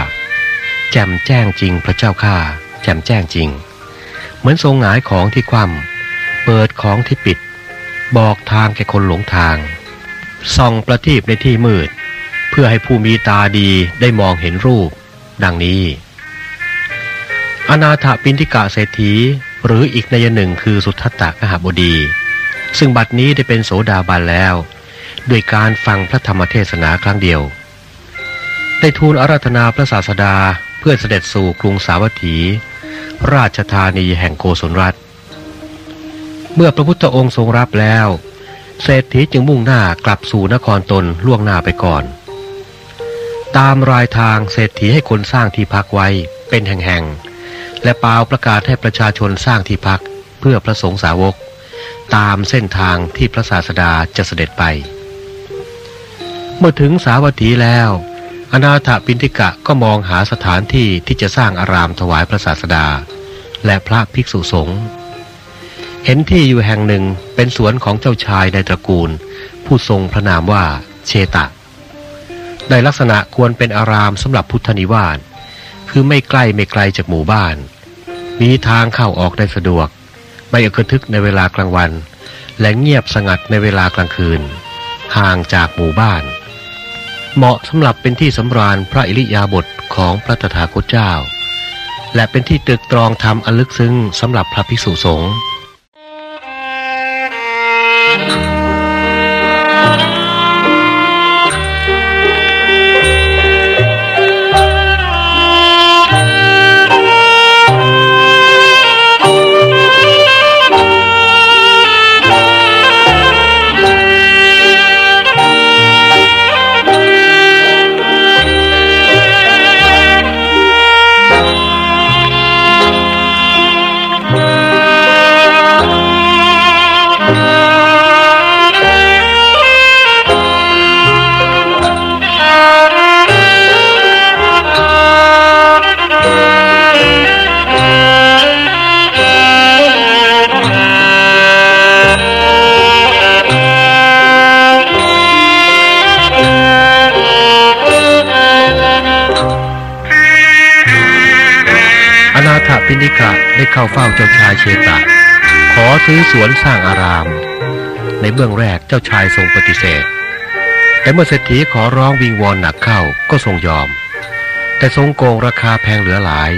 แจ่มแจ้งจริงพระเจ้าข้าแจ่มแจ้งจริง เหมือนทรงหงายของที่คว่ำเปิดของที่ปิด บอกทางแก่คนหลงทาง ส่องประทีปในที่มืด เพื่อให้ผู้มีตาดีได้มองเห็นรูป ดังนี้ อนาถปินทิกาเศรษฐีหรืออีกในยหนึ่งคือสุทัตตะกหบดี ซึ่งบัดนี้ได้เป็นโสดาบันแล้ว ด้วยการฟังพระธรรมเทศนาครั้งเดียว ได้ทูลอาราธนาพระศาสดาเพื่อเสด็จสู่กรุงสาวัตถี ราชธานีแห่งโกศลรัฐ เมื่อพระพุทธองค์ทรงรับแล้ว เศรษฐีจึงมุ่งหน้ากลับสู่นครตนล่วงหน้าไปก่อน ตามรายทางเศรษฐีให้คนสร้างที่พักไว้เป็นแห่งๆ และเปล่าประกาศให้ประชาชนสร้างที่พักเพื่อพระสงฆ์สาวก ตามเส้นทางที่พระศาสดาจะเสด็จไป มื่อถึงสาวัตถีแล้ว อนาถปินทิกะก็มองหาสถานที่ที่จะสร้างอารามถวายพระศาสดา และพระภิกษุสงฆ์เห็นที่อยู่แห่งหนึ่งเป็นสวนของเจ้าชายในตระกูล ผู้ทรงพระนามว่าเชตะ ในลักษณะควรเป็นอารามสำหรับพุทธนิวาสคือไม่ใกล้ไม่ไกลจากหมู่บ้าน มีทางเข้าออกได้สะดวก ไม่อึกทึกในเวลากลางวัน และเงียบสงัดในเวลากลางคืน ห่างจากหมู่บ้าน เหมาะสำหรับเป็นที่สำราญพระอิริยาบถของพระตถาคตเจ้า และเป็นที่ตึกตรองธรรมอันลึกซึ้งสำหรับพระภิกษุสงฆ์าเฝ้าเจ้าชายเชตะ ขอซื้อสวนสร้างอาราม ในเบื้องแรกเจ้าชายทรงปฏิเสธ แต่เมื่อเศรษฐีขอร้องวิงวอนหนักเข้าก็ทรงยอม แต่ทรงโกงราคาแพงเหลือหลาย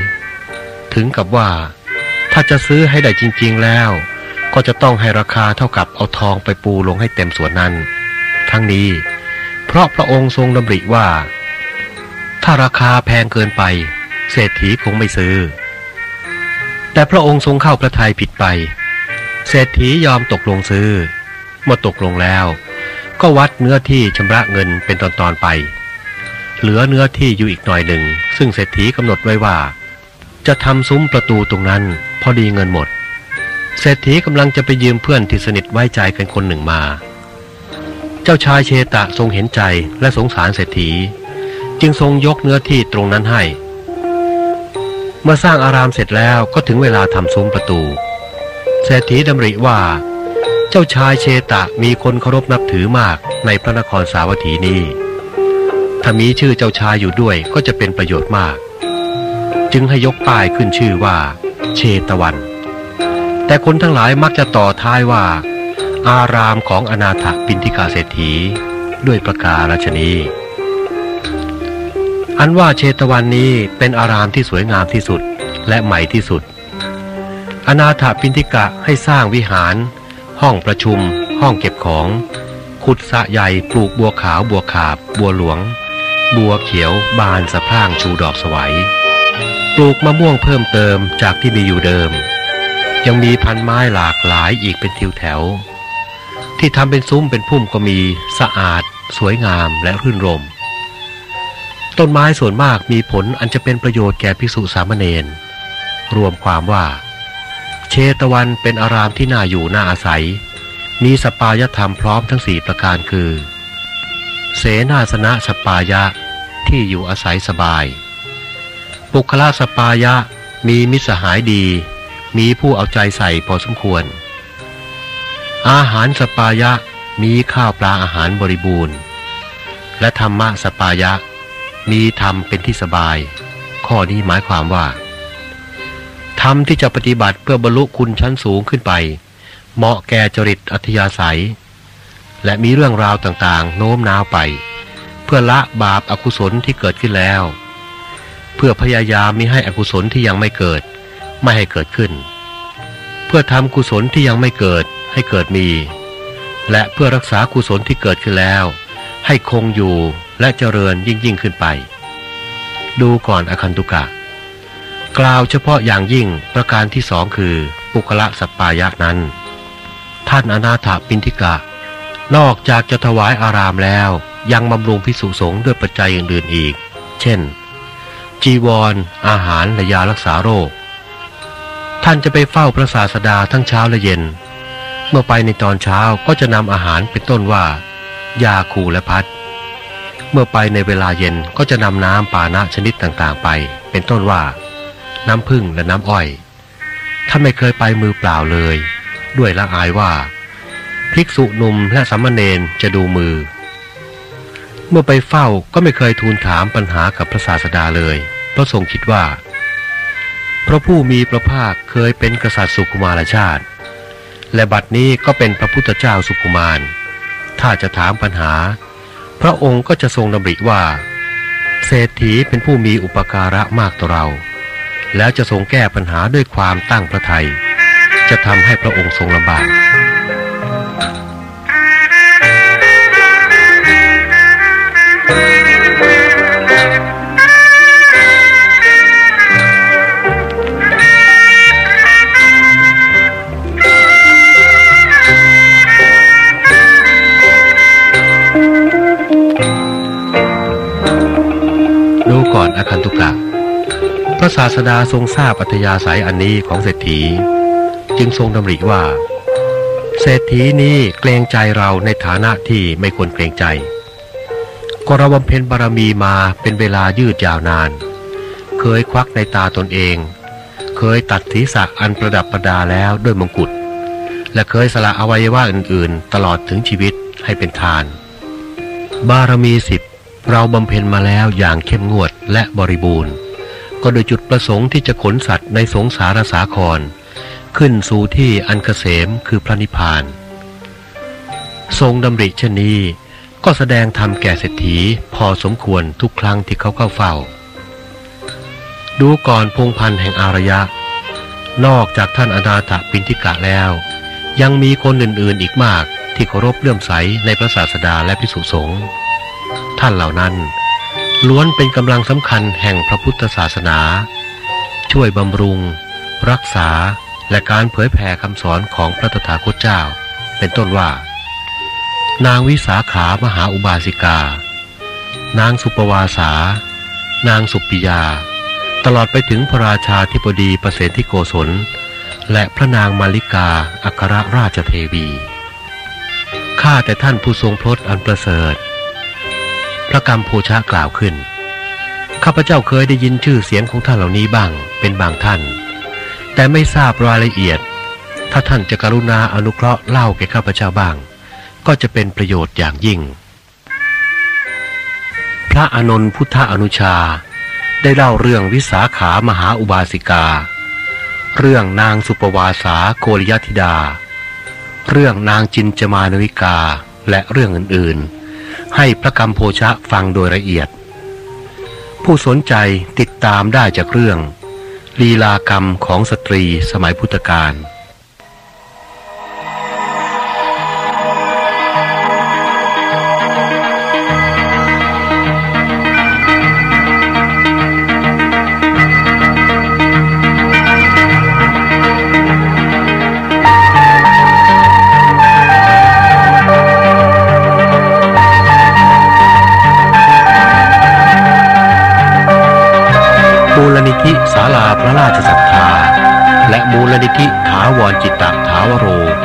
ถึงกับว่า ถ้าจะซื้อให้ได้จริง ๆแล้ว ก็จะต้องให้ราคาเท่ากับเอาทองไปปูลงให้เต็มสวนนั้น ทั้งนี้ เพราะพระองค์ทรงดำริว่า ถ้าราคาแพงเกินไป เศรษฐีคงไม่ซื้อ แต่พระองค์ทรงเข้าพระทัยผิดไป เศรษฐียอมตกลงซื้อ เมื่อตกลงแล้ว ก็วัดเนื้อที่ชำระเงินเป็นตอนๆไป เหลือเนื้อที่อยู่อีกหน่อยหนึ่ง ซึ่งเศรษฐีกำหนดไว้ว่า จะทำซุ้มประตูตรงนั้น พอดีเงินหมด เศรษฐีกำลังจะไปยืมเพื่อนที่สนิทไว้ใจกันคนหนึ่งมา เจ้าชายเชตะทรงเห็นใจและสงสารเศรษฐี จึงทรงยกเนื้อที่ตรงนั้นให้ เมื่อสร้างอารามเสร็จแล้วก็ถึงเวลาทำซุ้มประตูเศรษฐีดำริว่า เจ้าชายเชตะมีคนเคารพนับถือมากในพระนครสาวัตถีนี้ถ้ามีชื่อเจ้าชายอยู่ด้วยก็จะเป็นประโยชน์มาก จึงให้ยกป้ายขึ้นชื่อว่า เชตวัน แต่คนทั้งหลายมักจะต่อท้ายว่า อารามของอนาถปินทิกาเศรษฐีด้วยประการชนี อันว่าเชตวันนี้เป็นอารามที่สวยงามที่สุดและใหม่ที่สุด อนาถปินทิกะให้สร้างวิหาร ห้องประชุม ห้องเก็บของ ขุดสะใหญ่ปลูกบัวขาวบัวขาบ บัวหลวง บัวเขียวบานสะพร่างชูดอกสวัย ปลูกมะม่วงเพิ่มเติมจากที่มีอยู่เดิม ยังมีพันไม้หลากหลายอีกเป็นทิวแถว ที่ทำเป็นซุ้มเป็นพุ่มก็มีสะอาด สวยงามและรื่นรม ต้นไม้ส่วนมากมีผลอันจะเป็นประโยชน์แก่ภิกษุสามเณรรวมความว่า เชตวันเป็นอารามที่น่าอยู่น่าอาศัย มีสปายธรรมพร้อมทั้งสี่ประการคือ เสนาสนะสปายะที่อยู่อาศัยสบาย ปุคละสปายะมีมิตรสหายดี มีผู้เอาใจใส่พอสมควร อาหารสปายะมีข้าวปลาอาหารบริบูรณ์ และธรรมะสปายะ มีธรรมเป็นที่สบาย ข้อนี้หมายความว่า ธรรมที่จะปฏิบัติเพื่อบรรลุคุณชั้นสูงขึ้นไป เหมาะแก่จริตอัธยาศัย และมีเรื่องราวต่างๆ โน้มน้าวไป เพื่อละบาปอากุศลที่เกิดขึ้นแล้ว เพื่อพยายามมิให้อกุศลที่ยังไม่เกิด ไม่ให้เกิดขึ้น เพื่อทำกุศลที่ยังไม่เกิดให้เกิดมี และเพื่อรักษากุศลที่เกิดขึ้นแล้ว ให้คงอยู่ และเจริญยิ่งยิ่งขึ้นไป ดูก่อนอคันตุกะ กล่าวเฉพาะอย่างยิ่งประการที่สองคือปุคละสัปปายะนั้น ท่านอนาถาปินทิกะ นอกจากจะถวายอารามแล้วยังบำรุงพิสุสงฆ์ด้วยปัจจัยอื่นๆอีก เช่น จีวรออาหารและยารักษาโรค ท่านจะไปเฝ้าพระศาสดาทั้งเช้าและเย็น เมื่อไปในตอนเช้าก็จะนำอาหารเป็นต้นว่า ยาคูและพัด เมื่อไปในเวลาเย็นก็จะนำน้ำปานะชนิดต่างๆไป เป็นต้นว่า น้ำพึ่งและน้ำอ้อย ท่านไม่เคยไปมือเปล่าเลย ด้วยละอายว่าภิกษุหนุ่มและสามเณรจะดูมือ เมื่อไปเฝ้าก็ไม่เคยทูลถามปัญหากับพระศาสดาเลย เพราะทรงคิดว่า พระผู้มีพระภาคเคยเป็นกษัตริย์สุขุมารชาติ และบัดนี้ก็เป็นพระพุทธเจ้าสุขุมาร ถ้าจะถามปัญหา ระองค์ก็จะทรงดำริว่า เศรษฐีเป็นผู้มีอุปการะมากต่อเรา แล้วจะทรงแก้ปัญหาด้วยความตั้งพระทัยจะทำให้พระองค์ทรงลำบาก ก่อนอคันตุกะ พระศาสดาทรงทราบอัธยาศัยอันนี้ของเศรษฐี จึงทรงดำริว่า เศรษฐีนี้เกรงใจเราในฐานะที่ไม่ควรเกรงใจ ก็เราบำเพ็ญบารมีมาเป็นเวลายืดยาวนาน เคยควักในตาตนเอง เคยตัดศีรษะอันประดับประดาแล้วด้วยมงกุฎ และเคยสละอวัยวะอื่นๆ ตลอดถึงชีวิตให้เป็นทาน บารมีสิบ เราบำเพ็ญมาแล้วอย่างเข้มงวดและบริบูรณ์ ก็โดยจุดประสงค์ที่จะขนสัตว์ในสงสารสาคร ขึ้นสู่ที่อันเกษมคือพระนิพพาน ทรงดำริเช่นนี้ก็แสดงธรรมแก่เศรษฐีพอสมควรทุกครั้งที่เขาเข้าเฝ้า ดูก่อนพงพันธ์แห่งอารยะ นอกจากท่านอนาถปินทิกะแล้ว ยังมีคนอื่นๆอีกมากที่เคารพเลื่อมใสในพระศาสดาและพิสุสงฆ์ ท่านเหล่านั้น ล้วนเป็นกำลังสำคัญแห่งพระพุทธศาสนา ช่วยบำรุง รักษาและการเผยแผ่คำสอนของพระตถาคตเจ้า เป็นต้นว่า นางวิสาขามหาอุบาสิกา นางสุปวาสา นางสุปิยา ตลอดไปถึงพระราชาธิบดีประเสฐิโกศล และพระนางมาริกาอัครราชเทวีข้าแต่ท่านผู้ทรงพลดอันประเสริฐ พระกรรมโพชะกล่าวขึ้น ข้าพเจ้าเคยได้ยินชื่อเสียงของท่านเหล่านี้บ้างเป็นบางท่าน แต่ไม่ทราบรายละเอียด ถ้าท่านจะกรุณาอนุเคราะห์เล่าแก่ข้าพเจ้าบ้าง ก็จะเป็นประโยชน์อย่างยิ่ง พระอนนท์พุทธอนุชา ได้เล่าเรื่องวิสาขามหาอุบาสิกา เรื่องนางสุปวาสาโกริยธิดา เรื่องนางจินจมานวิกาและเรื่องอื่นๆ ให้พระกรรมโพชะฟังโดยละเอียด ผู้สนใจติดตามได้จากเรื่อง ลีลากรรมของสตรีสมัยพุทธกาล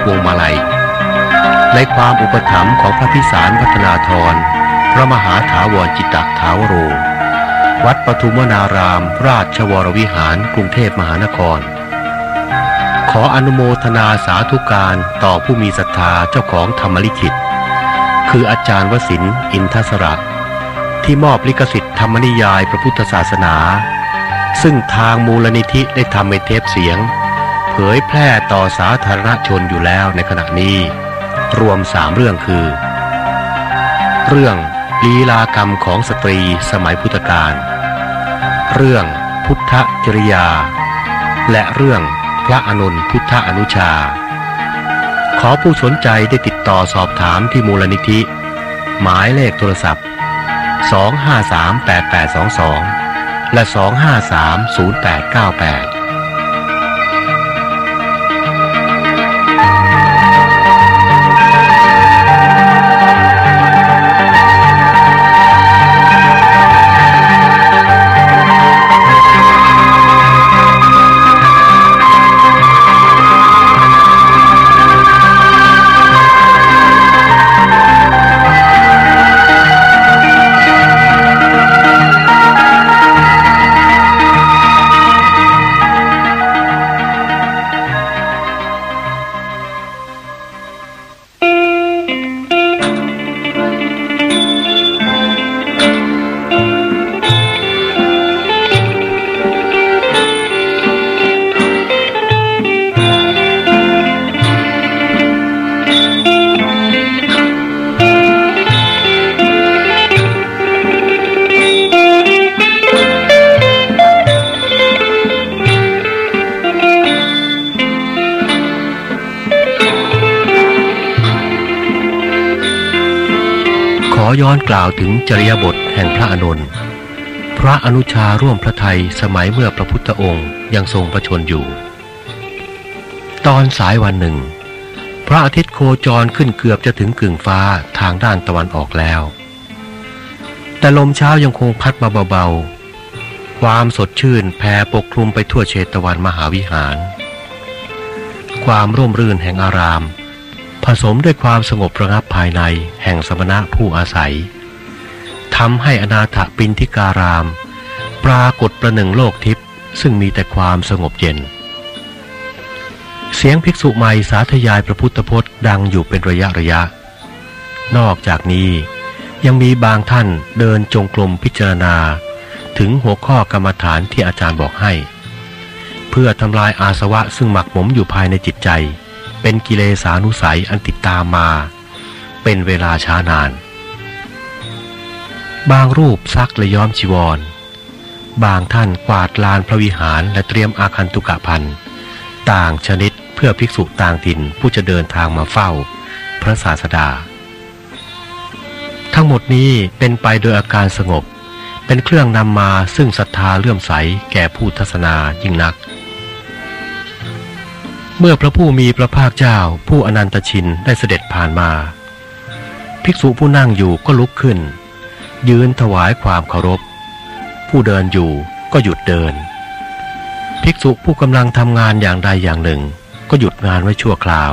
พวงมาลัย ในความอุปถัมภ์ของพระพิสารพัฒนาธร พระมหาถาวรจิตตถาวโร วัดปทุมนาราม ราชวรวิหารกรุงเทพมหานคร ขออนุโมทนาสาธุการต่อผู้มีศรัทธาเจ้าของธรรมลิขิต คืออาจารย์วสินอินทศระที่มอบลิขสิทธิ์ธรรมนิยายพระพุทธศาสนา ซึ่งทางมูลนิธิได้ทำเป็นเทปเสียง ยแพร่ต่อสาธารณชนอยู่แล้วในขณะนี้ รวมสามเรื่องคือ เรื่องลีลากรรมของสตรีสมัยพุทธกาลเรื่องพุทธจริยา และเรื่องพระอนุนพุทธอนุชา ขอผู้สนใจได้ติดต่อสอบถามที่มูลนิธิ หมายเลขโทรศัพท์ 2538822 และ 2530898 ย้อนกล่าวถึงจริยบทแห่งพระอนุนพระอนุชาร่วมพระไทยสมัยเมื่อพระพุทธองค์ยังทรงประชนอยู่ ตอนสายวันหนึ่ง พระอาทิตย์โคจรขึ้นเกือบจะถึงกึ่งฟ้าทางด้านตะวันออกแล้ว แต่ลมเช้ายังคงพัดมาเบาๆ ความสดชื่นแผ่ปกคลุมไปทั่วเชตวันมหาวิหาร ความร่มรื่นแห่งอาราม สมด้วยความสงบระงับภายในแห่งสมณะผู้อาศัยทำให้อนาถปินทิการาม ปรากฏประหนึ่งโลกทิพย์ซึ่งมีแต่ความสงบเย็น เสียงภิกษุใหม่สาธยายพระพุทธพจน์ดังอยู่เป็นระยะระยะ นอกจากนี้ยังมีบางท่านเดินจงกรมพิจารณา ถึงหัวข้อกรรมฐานที่อาจารย์บอกให้ เพื่อทำลายอาสวะซึ่งหมักหมมอยู่ภายในจิตใจ เป็นกิเลสานุสัยอันติดตามมา เป็นเวลาช้านาน บางรูปซักและย้อมจีวร บางท่านกวาดลานพระวิหารและเตรียมอาคันตุกะพันต่างชนิดเพื่อภิกษุต่างถิ่นผู้จะเดินทางมาเฝ้า พระศาสดา ทั้งหมดนี้เป็นไปโดยอาการสงบ เป็นเครื่องนำมาซึ่งศรัทธาเลื่อมใสแก่ผู้ทัศนายิ่งนัก เมื่อพระผู้มีพระภาคเจ้าผู้อนันตชินได้เสด็จผ่านมา ภิกษุผู้นั่งอยู่ก็ลุกขึ้น ยืนถวายความเคารพ ผู้เดินอยู่ก็หยุดเดิน ภิกษุผู้กำลังทำงานอย่างใดอย่างหนึ่ง ก็หยุดงานไว้ชั่วคราว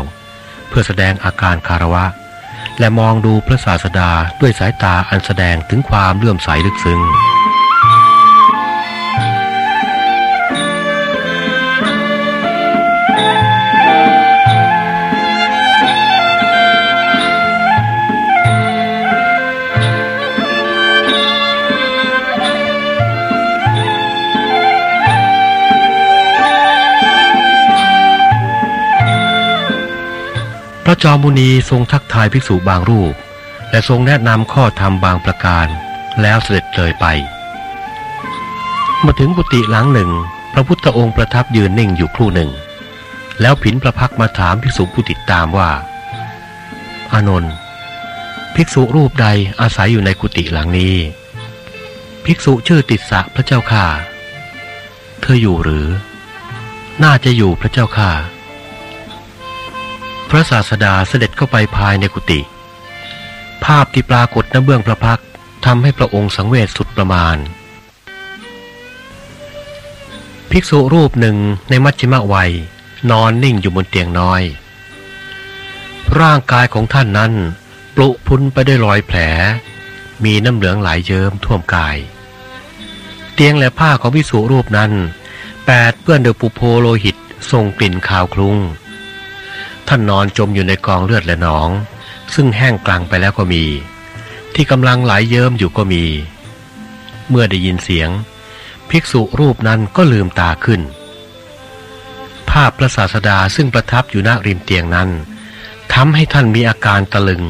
เพื่อแสดงอาการคารวะ และมองดูพระศาสดาด้วยสายตาอันแสดงถึงความเลื่อมใสลึกซึ้ง พระจอมมุนีทรงทักทายภิกษุบางรูป และทรงแนะนำข้อธรรมบางประการ แล้วเสด็จเลยไป มาถึงกุฏิหลังหนึ่ง พระพุทธองค์ประทับยืนนิ่งอยู่ครู่หนึ่ง แล้วผินประพักมาถามภิกษุผู้ติดตามว่า อานนท์ภิกษุรูปใดอาศัยอยู่ในกุฏิหลังนี้ ภิกษุชื่อติดสะพระเจ้าค่าเธออยู่หรือ น่าจะอยู่พระเจ้าค่า พระศาสดาเสด็จเข้าไปภายในกุฏิภาพที่ปรากฏณเบื้องพระพักทำให้พระองค์สังเวชสุดประมาณ ภิกษุรูปหนึ่งในมัชชิมวัย นอนนิ่งอยู่บนเตียงน้อย ร่างกายของท่านนั้นปลุพุนไปด้วยรอยแผล มีน้ำเหลืองไหลยเยิ้มท่วมกาย เตียงและผ้าของภิกษุรูปนั้น แปดเปื้อนด้วยปุโพโลหิตส่งกลิ่นคาวคลุ้ง ท่านนอนจมอยู่ในกองเลือดและหนอง ซึ่งแห้งกลางไปแล้วก็มี ที่กำลังไหลเยิ้มอยู่ก็มี เมื่อได้ยินเสียง ภิกษุรูปนั้นก็ลืมตาขึ้น ภาพพระศาสดาซึ่งประทับอยู่หน้าริมเตียงนั้นทำให้ท่านมีอาการตะลึง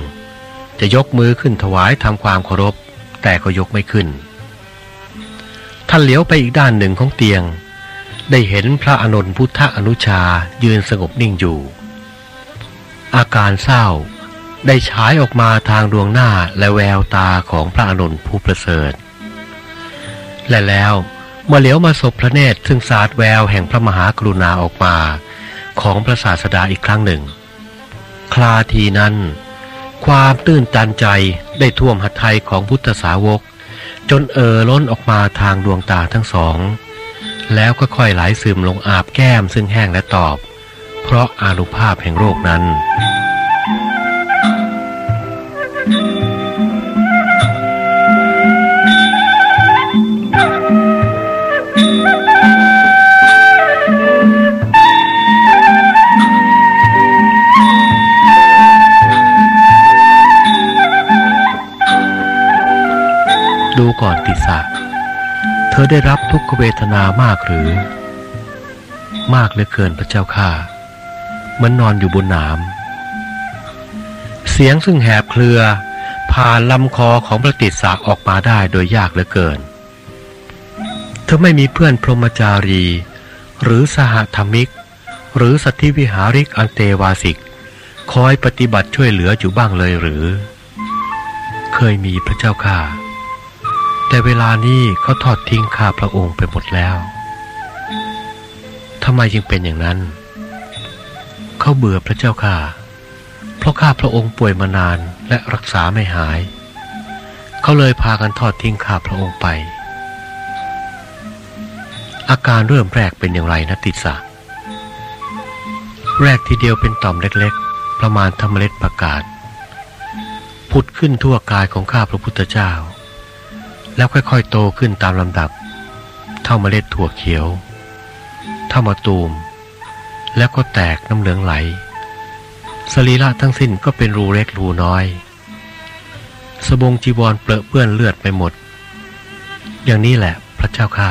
จะยกมือขึ้นถวายทำความเคารพ แต่ก็ยกไม่ขึ้น ท่านเหลียวไปอีกด้านหนึ่งของเตียง ได้เห็นพระอานนพุทธอนุชายืนสงบนิ่งอยู่ อาการเศร้า ได้ฉายออกมาทางดวงหน้าและแววตาของพระอานนท์ผู้ประเสริฐ และแล้วเมื่อเหลียวมาศพพระเนตรซึ่งสาดแววแห่งพระมหากรุณาออกมา ของพระศาสดาอีกครั้งหนึ่ง คลาทีนั้น ความตื้นตันใจได้ท่วมหัตถยของพุทธสาวก จนเอ่อล้นออกมาทางดวงตาทั้งสอง แล้วก็ค่อยไหลซึมลงอาบแก้มซึ่งแห้งและตอบ เพราะอานุภาพแห่งโรคนั้น ดูก่อนติสะเธอได้รับทุกขเวทนามากหรือ มากเหลือเกินพระเจ้าข้ามันนอนอยู่บนหนามเสียงซึ่งแหบเครือ ผ่านลำคอของพระติสะออกมาได้โดยยากเหลือเกิน เธอไม่มีเพื่อนพรหมจารี หรือสหธรรมิก หรือสัตธิวิหาริกอันเตวาสิก คอยปฏิบัติช่วยเหลืออยู่บ้างเลยหรือ เคยมีพระเจ้าข้า แต่เวลานี้เขาทอดทิ้งข้าพระองค์ไปหมดแล้วทำไมจึงเป็นอย่างนั้น เขาเบื่อพระเจ้าข้าเพราะข้าพระองค์ป่วยมานานและรักษาไม่หาย เขาเลยพากันทอดทิ้งข้าพระองค์ไป อาการเริ่มแรกเป็นอย่างไรนะติสะแรกทีเดียวเป็นต่อมเล็กๆ ประมาณธรรมเมล็ดประกาศ ผุดขึ้นทั่วกายของข้าพระพุทธเจ้า แล้วค่อยๆโตขึ้นตามลำดับ เท่าเมล็ดถั่วเขียว เท่ามาตูม แล้วก็แตกน้ำเหลืองไหล สรีระทั้งสิ้นก็เป็นรูเล็กรูน้อย สบงจีวรเปรอะเปื้อนเลือดไปหมด อย่างนี้แหละพระระเจ้าค่ะ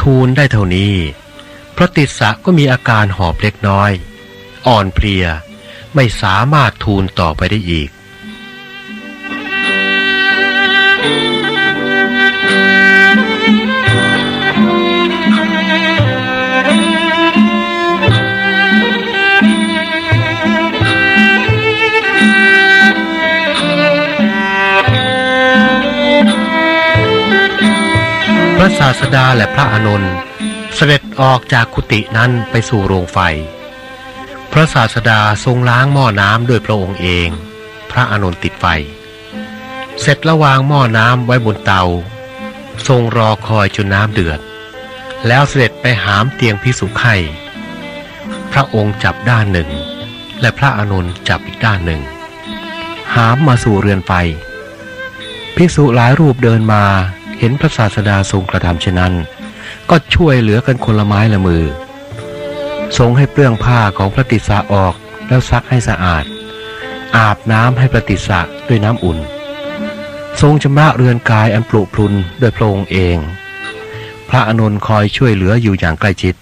ทูลได้เท่านี้ พระติสสะก็มีอาการหอบเล็กน้อย อ่อนเพลียไม่สามารถทูลต่อไปได้อีก ศาสดาและพระอานนท์เสด็จออกจากกุฏินั้นไปสู่โรงไฟ พระศาสดาทรงล้างหม้อน้ำด้วยพระองค์เอง พระอานนท์ติดไฟ เสร็จระวางหม้อน้ำไว้บนเตา ทรงรอคอยจนน้ำเดือด แล้วเสด็จไปหามเตียงพิสุไข่พระองค์จับด้านหนึ่ง และพระอานนท์จับอีกด้านหนึ่ง หามมาสู่เรือนไฟภิกษุหลายรูปเดินมา เห็นพระศาสดาทรงกระทำเช่นนั้น ก็ช่วยเหลือกันคนละไม้ละมือ ทรงให้เปลื้องผ้าของพระติสสะออกแล้วซักให้สะอาด อาบน้ำให้พระติสสะด้วยน้ำอุ่น ทรงชำระเรือนกายอันปลุกพรุนด้วยพระองค์เอง พระอนุนคอยช่วยเหลืออยู่อย่างใกล้ชิด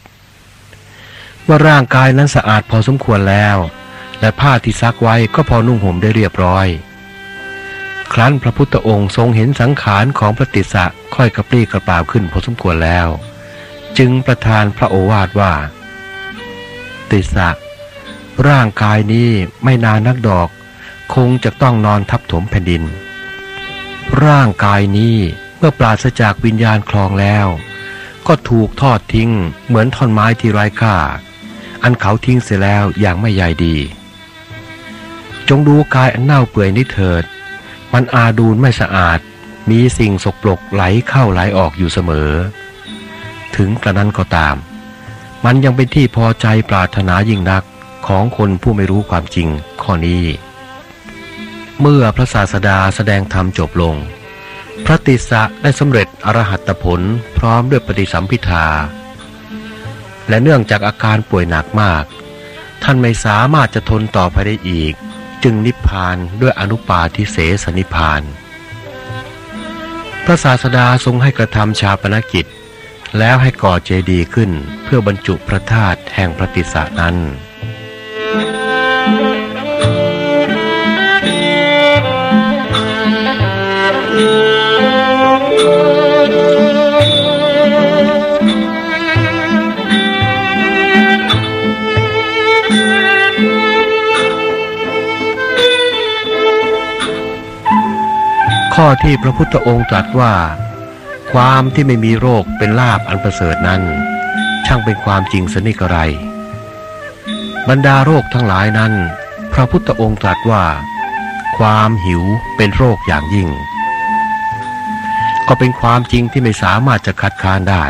เมื่อร่างกายนั้นสะอาดพอสมควรแล้ว และผ้าที่ซักไว้ก็พอนุ่งห่มได้เรียบร้อย ครั้นพระพุทธองค์ทรงเห็นสังขารของพระติสะค่อยกระปรี้กระเปร่าขึ้นพอสมควรแล้ว จึงประทานพระโอวาทว่า ติสสะร่างกายนี้ไม่นานนักดอก คงจะต้องนอนทับถมแผ่นดิน ร่างกายนี้เมื่อปราศจากวิญญาณคลองแล้ว ก็ถูกทอดทิ้งเหมือนท่อนไม้ที่ไร้ค่า อันเขาทิ้งเสียแล้วอย่างไม่ใยดี จงดูกายอันเน่าเปื่อยนี้เถิด มันอาดูลไม่สะอาด มีสิ่งสกปรกไหลเข้าไหลออกอยู่เสมอ ถึงกระนั้นก็ตาม มันยังเป็นที่พอใจปรารถนายิ่งนักของคนผู้ไม่รู้ความจริงข้อนี้ เมื่อพระศาสดาแสดงธรรมจบลง พระติสสะได้สำเร็จอรหัตผลพร้อมด้วยปฏิสัมพิทา และเนื่องจากอาการป่วยหนักมาก ท่านไม่สามารถจะทนต่อไปได้อีก จึงนิพพานด้วยอนุปาทิเสสนิพพาน พระศาสดาทรงให้กระทำชาปนกิจ แล้วให้ก่อเจดีย์ขึ้นเพื่อบรรจุพระธาตุแห่งพระติสานั้น ข้อที่พระพุทธองค์ตรัสว่า ความที่ไม่มีโรคเป็นลาบอันประเสริฐนั้น ช่างเป็นความจริงสนิกระไร บรรดาโรคทั้งหลายนั้น พระพุทธองค์ตรัสว่า ความหิวเป็นโรคอย่างยิ่ง ก็เป็นความจริงที่ไม่สามารถจะคัดค้านได้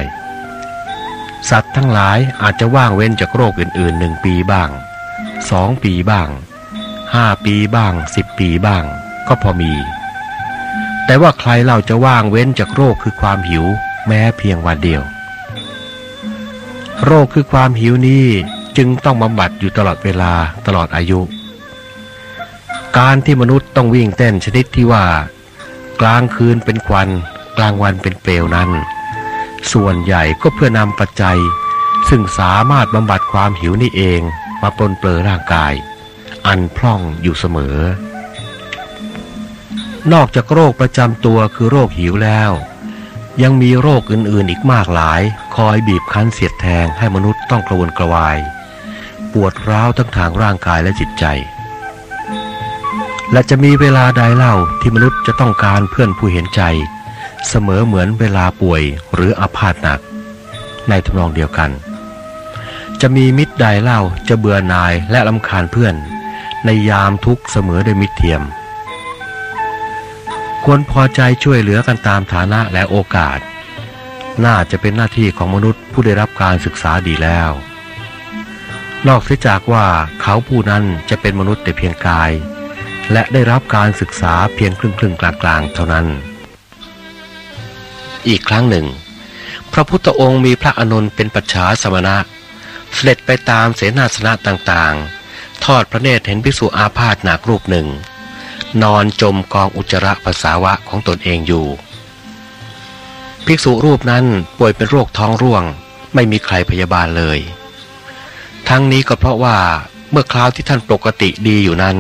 สัตว์ทั้งหลายอาจจะว่างเว้นจากโรคอื่นๆหนึ่งปีบ้างสองปีบ้างห้าปีบ้างสิบปีบ้าง ก็พอมี แต่ว่าใครเราจะว่างเว้นจากโรคคือความหิว แม้เพียงวันเดียว โรคคือความหิวนี้จึงต้องบำบัดอยู่ตลอดเวลาตลอดอายุ การที่มนุษย์ต้องวิ่งเต้นชนิดที่ว่า กลางคืนเป็นควัน กลางวันเป็นเปลวนั้น ส่วนใหญ่ก็เพื่อนำปัจจัย ซึ่งสามารถบำบัดความหิวนี่เองมาปนเปลือร่างกาย อันพร่องอยู่เสมอ นอกจากโรคประจำตัวคือโรคหิวแล้ว ยังมีโรคอื่นๆอีกมากหลาย คอยบีบคั้นเสียดแทงให้มนุษย์ต้องกระวนกระวาย ปวดร้าวทั้งทางร่างกายและจิตใจ และจะมีเวลาใดเล่าที่มนุษย์จะต้องการเพื่อนผู้เห็นใจ เสมอเหมือนเวลาป่วยหรืออาพาธหนัก ในทำนองเดียวกัน จะมีมิตรใดเล่าจะเบื่อหน่ายและลำคาญเพื่อน ในยามทุกข์เสมอด้วยมิตรเทียม ควรพอใจช่วยเหลือกันตามฐานะและโอกาส น่าจะเป็นหน้าที่ของมนุษย์ผู้ได้รับการศึกษาดีแล้ว นอกเสียจากว่าเขาผู้นั้นจะเป็นมนุษย์แต่เพียงกาย และได้รับการศึกษาเพียงครึ่งครึ่งกลางกลางเท่านั้น อีกครั้งหนึ่ง พระพุทธองค์มีพระอานนเป็นปัจฉาสมณะ เสด็จไปตามเสนาสนะต่างๆ ทอดพระเนตรเห็นภิกษุอาพาธหนักรูปหนึ่ง นอนจมกองอุจจาระภาษาวะของตนเองอยู่ ภิกษุรูปนั้นป่วยเป็นโรคท้องร่วง ไม่มีใครพยาบาลเลย ทั้งนี้ก็เพราะว่าเมื่อคราวที่ท่านปกติดีอยู่นั้น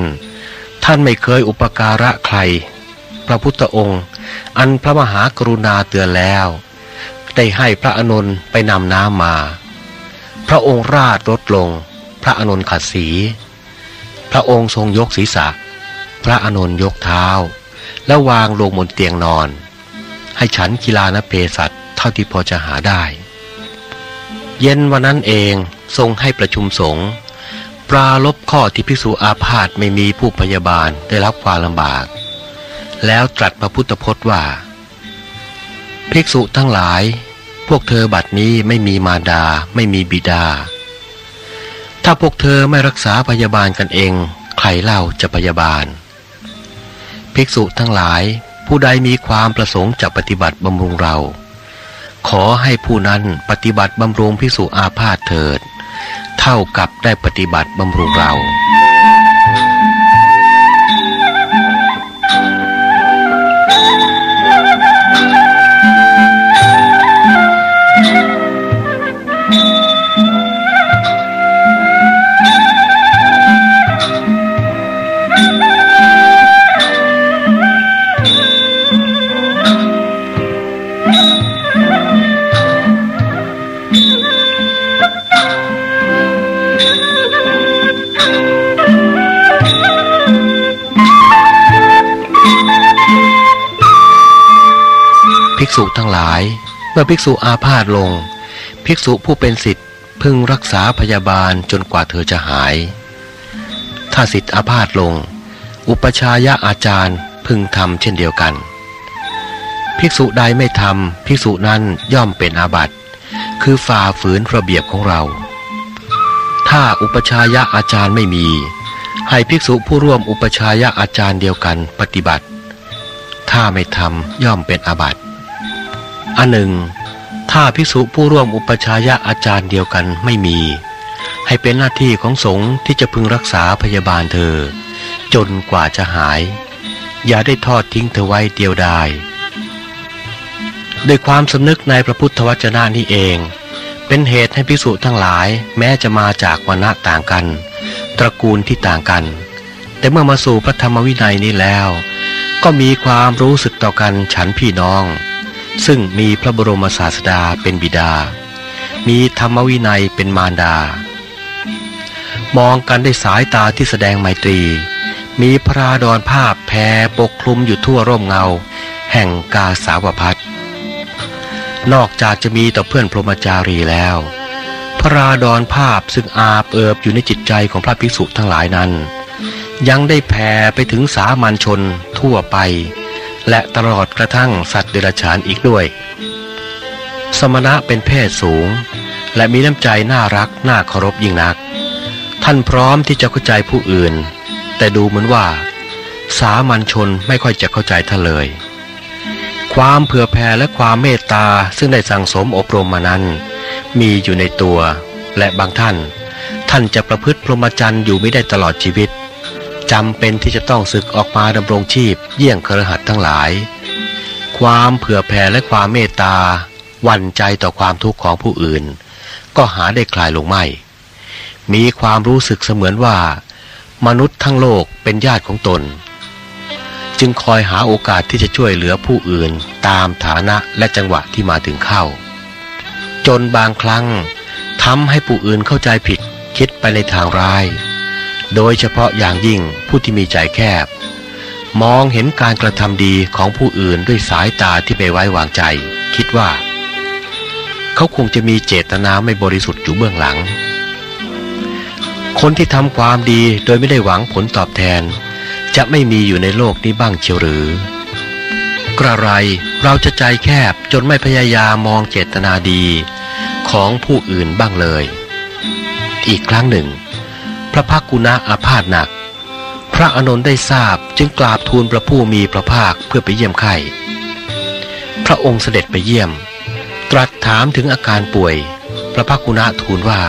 ท่านไม่เคยอุปการะใคร พระพุทธองค์ อันพระมหากรุณาเตือนแล้ว ได้ให้พระอนุนไปนำน้ำมา พระองค์ราดรถลง พระอนุนขัดสี พระองค์ทรงยกศีรษะ พระอนุนยกเท้า แล้ววางลงบนเตียงนอน ให้ฉันกีฬานเพสัตเท่าที่พอจะหาได้ เย็นวันนั้นเองทรงให้ประชุมสงฆ์ปราลบข้อที่ภิกษุอาพาธไม่มีผู้พยาบาลได้รับความลำบาก แล้วตรัสพระพุทธพจน์ว่า ภิกษุทั้งหลาย พวกเธอบัดนี้ไม่มีมารดาไม่มีบิดา ถ้าพวกเธอไม่รักษาพยาบาลกันเอง ใครเล่าจะพยาบาล ภิกษุทั้งหลาย ผู้ใดมีความประสงค์จะปฏิบัติบำรุงเรา ขอให้ผู้นั้นปฏิบัติบำรุงภิกษุอาพาธเถิด เท่ากับได้ปฏิบัติบำรุงเรา ษุทั้งหลาย เมื่อภิกษุอาพาธลง ภิกษุผู้เป็นสิทธิ์พึงรักษาพยาบาลจนกว่าเธอจะหาย ถ้าสิทธิ์อาพาธลง อุปชายะอาจารย์พึงทำเช่นเดียวกัน ภิกษุใดไม่ทำภิกษุนั้นย่อมเป็นอาบัติ คือฝ่าฝืนระเบียบของเรา ถ้าอุปชายะอาจารย์ไม่มี ให้ภิกษุผู้ร่วมอุปชายะอาจารย์เดียวกันปฏิบัติ ถ้าไม่ทำย่อมเป็นอาบัติ อันหนึ่ง ถ้าภิกษุผู้ร่วมอุปชายะอาจารย์เดียวกันไม่มี ให้เป็นหน้าที่ของสงฆ์ที่จะพึงรักษาพยาบาลเธอ จนกว่าจะหาย อย่าได้ทอดทิ้งเธอไว้เดียวดายด้วยความสำนึกในพระพุทธวจนะนี้เอง เป็นเหตุให้ภิกษุทั้งหลายแม้จะมาจากวรรณะต่างกัน ตระกูลที่ต่างกัน แต่เมื่อมาสู่พระธรรมวินัยนี้แล้ว ก็มีความรู้สึกต่อกันฉันพี่น้อง ซึ่งมีพระบรมศาสดาเป็นบิดา มีธรรมวินัยเป็นมารดา มองกันด้วยสายตาที่แสดงไมตรี มีพระราดอนภาพแผ่ปกคลุมอยู่ทั่วร่มเงา แห่งกาสาวพัฒนอกจากจะมีต่อเพื่อนพรหมจารีแล้ว พระราดอนภาพซึ่งอาบเอิบอยู่ในจิตใจของพระภิกษุทั้งหลายนั้น ยังได้แผ่ไปถึงสามัญชนทั่วไป และตลอดกระทั่งสัตว์เดรัจฉานอีกด้วย สมณะเป็นเพศสูง และมีน้ำใจน่ารักน่าเคารพยิ่งนัก ท่านพร้อมที่จะเข้าใจผู้อื่น แต่ดูเหมือนว่า สามัญชนไม่ค่อยจะเข้าใจท่านเลย ความเผื่อแผ่และความเมตตาซึ่งได้สั่งสมอบรมมานั้น มีอยู่ในตัว และบางท่าน ท่านจะประพฤติพรหมจรรย์อยู่ไม่ได้ตลอดชีวิต จำเป็นที่จะต้องศึกออกมาดำรงชีพเยี่ยงครือขัดทั้งหลาย ความเผื่อแผ่และความเมตตาวันใจต่อความทุกข์ของผู้อื่น ก็หาได้คลายลงไม่ มีความรู้สึกเสมือนว่า มนุษย์ทั้งโลกเป็นญาติของตน จึงคอยหาโอกาสที่จะช่วยเหลือผู้อื่นตามฐานะและจังหวะที่มาถึงเข้า จนบางครั้งทำให้ผู้อื่นเข้าใจผิดคิดไปในทางร้าย โดยเฉพาะอย่างยิ่งผู้ที่มีใจแคบ มองเห็นการกระทำดีของผู้อื่นด้วยสายตาที่ไม่ไว้วางใจ คิดว่า เขาคงจะมีเจตนาไม่บริสุทธิ์อยู่เบื้องหลัง คนที่ทำความดีโดยไม่ได้หวังผลตอบแทน จะไม่มีอยู่ในโลกนี้บ้างเชียวหรือกระไรเราจะใจแคบจนไม่พยายามมองเจตนาดีของผู้อื่นบ้างเลย อีกครั้งหนึ่ง ระพักกุณะอาพาธหนัก พระอานนท์ได้ทราบจึงกราบทูลพระผู้มีพระภาคเพื่อไปเยี่ยมไข้ พระองค์เสด็จไปเยี่ยม ตรัสถามถึงอาการป่วย พระพักกุณะทูลว่า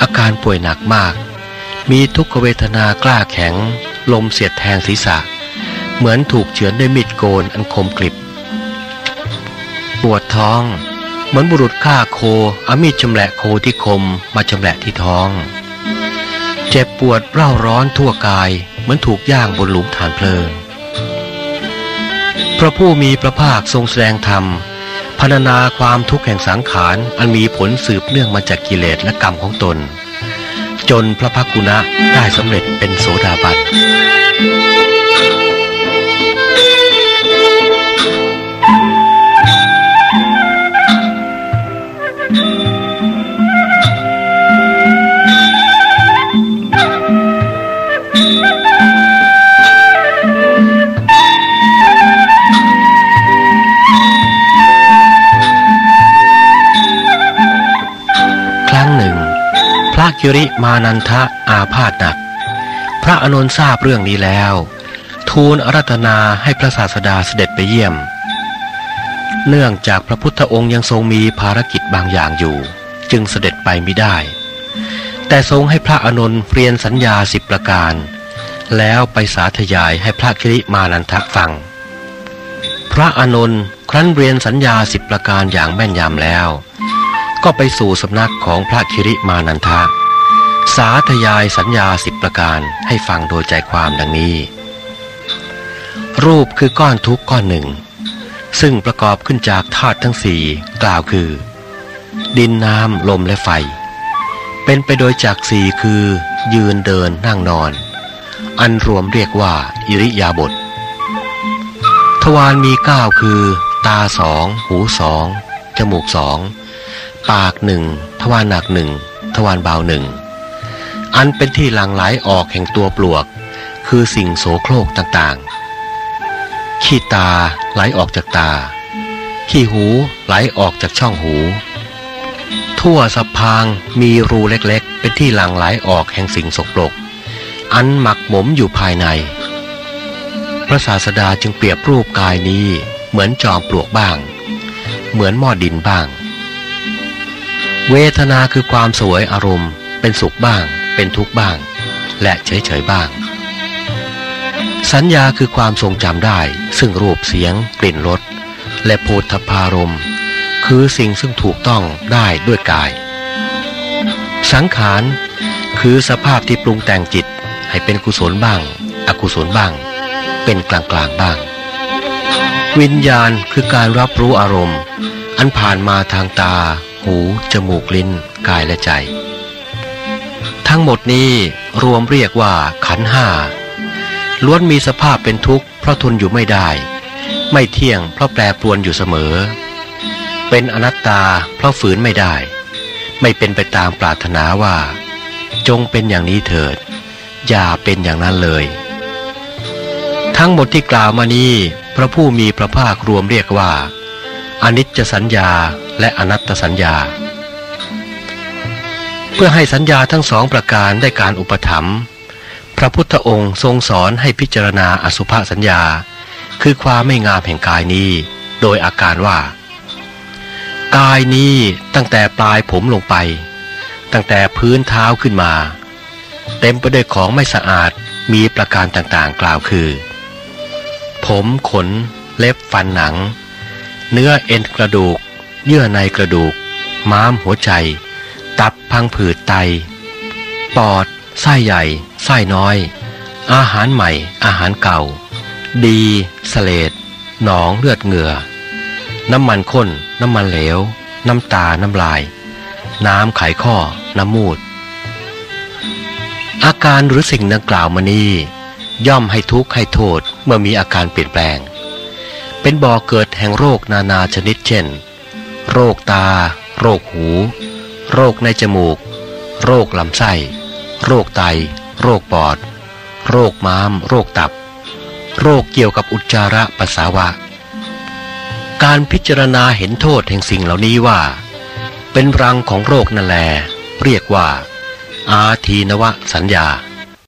อาการป่วยหนักมาก มีทุกขเวทนากล้าแข็ง ลมเสียดแทงศีรษะ เหมือนถูกเฉือนด้วยมีดโกนอันคมกริบ ปวดท้องเหมือนบุรุษฆ่าโคเอามีดชำแหละโคที่คมมาชำแหละที่ท้อง เจ็บปวดเร่าร้อนทั่วกาย เหมือนถูกย่างบนหลุมฐานเพลิง พระผู้มีพระภาคทรงแสดงธรรมพรรณนาความทุกข์แห่งสังขารอันมีผลสืบเนื่องมาจากกิเลสและกรรมของตน จนพระพักกุณะได้สำเร็จเป็นโสดาบัน ระกิริมานันทะอาพาธหนัก พระอานนทราบเรื่องนี้แล้ว ทูลอารัตนาให้พระศาสดาเสด็จไปเยี่ยม เนื่องจากพระพุทธองค์ยังทรงมีภารกิจบางอย่างอยู่ จึงเสด็จไปไม่ได้ แต่ทรงให้พระอานนเรียนสัญญาสิบประการ แล้วไปสาธยายให้พระกิริมานันทะฟัง พระอานนครั้นเรียนสัญญาสิบประการอย่างแม่นยำแล้ว ก็ไปสู่สำนักของพระคิริมานันทะ สาธยายสัญญาสิบประการให้ฟังโดยใจความดังนี้ รูปคือก้อนทุกก้อนหนึ่ง ซึ่งประกอบขึ้นจากธาตุทั้งสี่กล่าวคือ ดินน้ำลมและไฟ เป็นไปโดยจากสี่คือ ยืนเดินนั่งนอน อันรวมเรียกว่าอิริยาบถทวารมีเก้าคือ ตาสอง หูสอง จมูกสอง ปากหนึ่งทวารหนักหนึ่งทวารเบาหนึ่งอันเป็นที่หลั่งไหลออกแห่งตัวปลวก คือสิ่งโสโครกต่างๆ ขี้ตาไหลออกจากตา ขี้หูไหลออกจากช่องหู ทั่วสะพางมีรูเล็กๆ เป็นที่หลั่งไหลออกแห่งสิ่งสกปรก อันหมักหมมอยู่ภายใน พระศาสดาจึงเปรียบรูปกายนี้เหมือนจอมปลวกบ้าง เหมือนหม้อดินบ้าง เวทนาคือความสวยอารมณ์ เป็นสุขบ้าง เป็นทุกข์บ้าง และเฉยๆบ้าง สัญญาคือความทรงจำได้ ซึ่งรูปเสียง กลิ่นรสและโพธพารมคือสิ่งซึ่งถูกต้องได้ด้วยกาย สังขารคือสภาพที่ปรุงแต่งจิตให้เป็นกุศลบ้าง อกุศลบ้าง เป็นกลางๆบ้าง วิญญาณคือการรับรู้อารมณ์ อันผ่านมาทางตา หู จมูกลิ้น กายและใจ ทั้งหมดนี้รวมเรียกว่าขันห้าล้วนมีสภาพเป็นทุกข์เพราะทนอยู่ไม่ได้ ไม่เที่ยงเพราะแปรปรวนอยู่เสมอ เป็นอนัตตาเพราะฝืนไม่ได้ ไม่เป็นไปตามปรารถนาว่า จงเป็นอย่างนี้เถิด อย่าเป็นอย่างนั้นเลย ทั้งหมดที่กล่าวมานี้พระผู้มีพระภาครวมเรียกว่า อนิจจสัญญา และอนัตตสัญญา เพื่อให้สัญญาทั้งสองประการได้การอุปถัมภ์พระพุทธองค์ทรงสอนให้พิจารณาอสุภสัญญา คือความไม่งามแห่งกายนี้ โดยอาการว่า กายนี้ตั้งแต่ปลายผมลงไป ตั้งแต่พื้นเท้าขึ้นมา เต็มไปด้วยของไม่สะอาดมีประการต่างๆ กล่าวคือ ผมขน เล็บฟันหนัง เนื้อเอ็นกระดูก เยื่อในกระดูก ม้ามหัวใจ ตับพังผืดไต ปอด ไส้ใหญ่ ไส้น้อย อาหารใหม่ อาหารเก่า ดีสเลดหนองเลือดเหงื่อ น้ำมันข้น น้ำมันเหลว น้ำตา น้ำลาย น้ำไขข้อ น้ำมูด อาการหรือสิ่งดังกล่าวมานี้ย่อมให้ทุกข์ให้โทษเมื่อมีอาการเปลี่ยนแปลง เป็นบ่อเกิดแห่งโรคนานาชนิดเช่น โรคตา โรคหู โรคในจมูก โรคลำไส้ โรคไต โรคปอด โรคม้าม โรคตับ โรคเกี่ยวกับอุจจาระปัสสาวะ การพิจารณาเห็นโทษแห่งสิ่งเหล่านี้ว่า เป็นรังของโรคนั่นแล เรียกว่า อาทีนวะสัญญา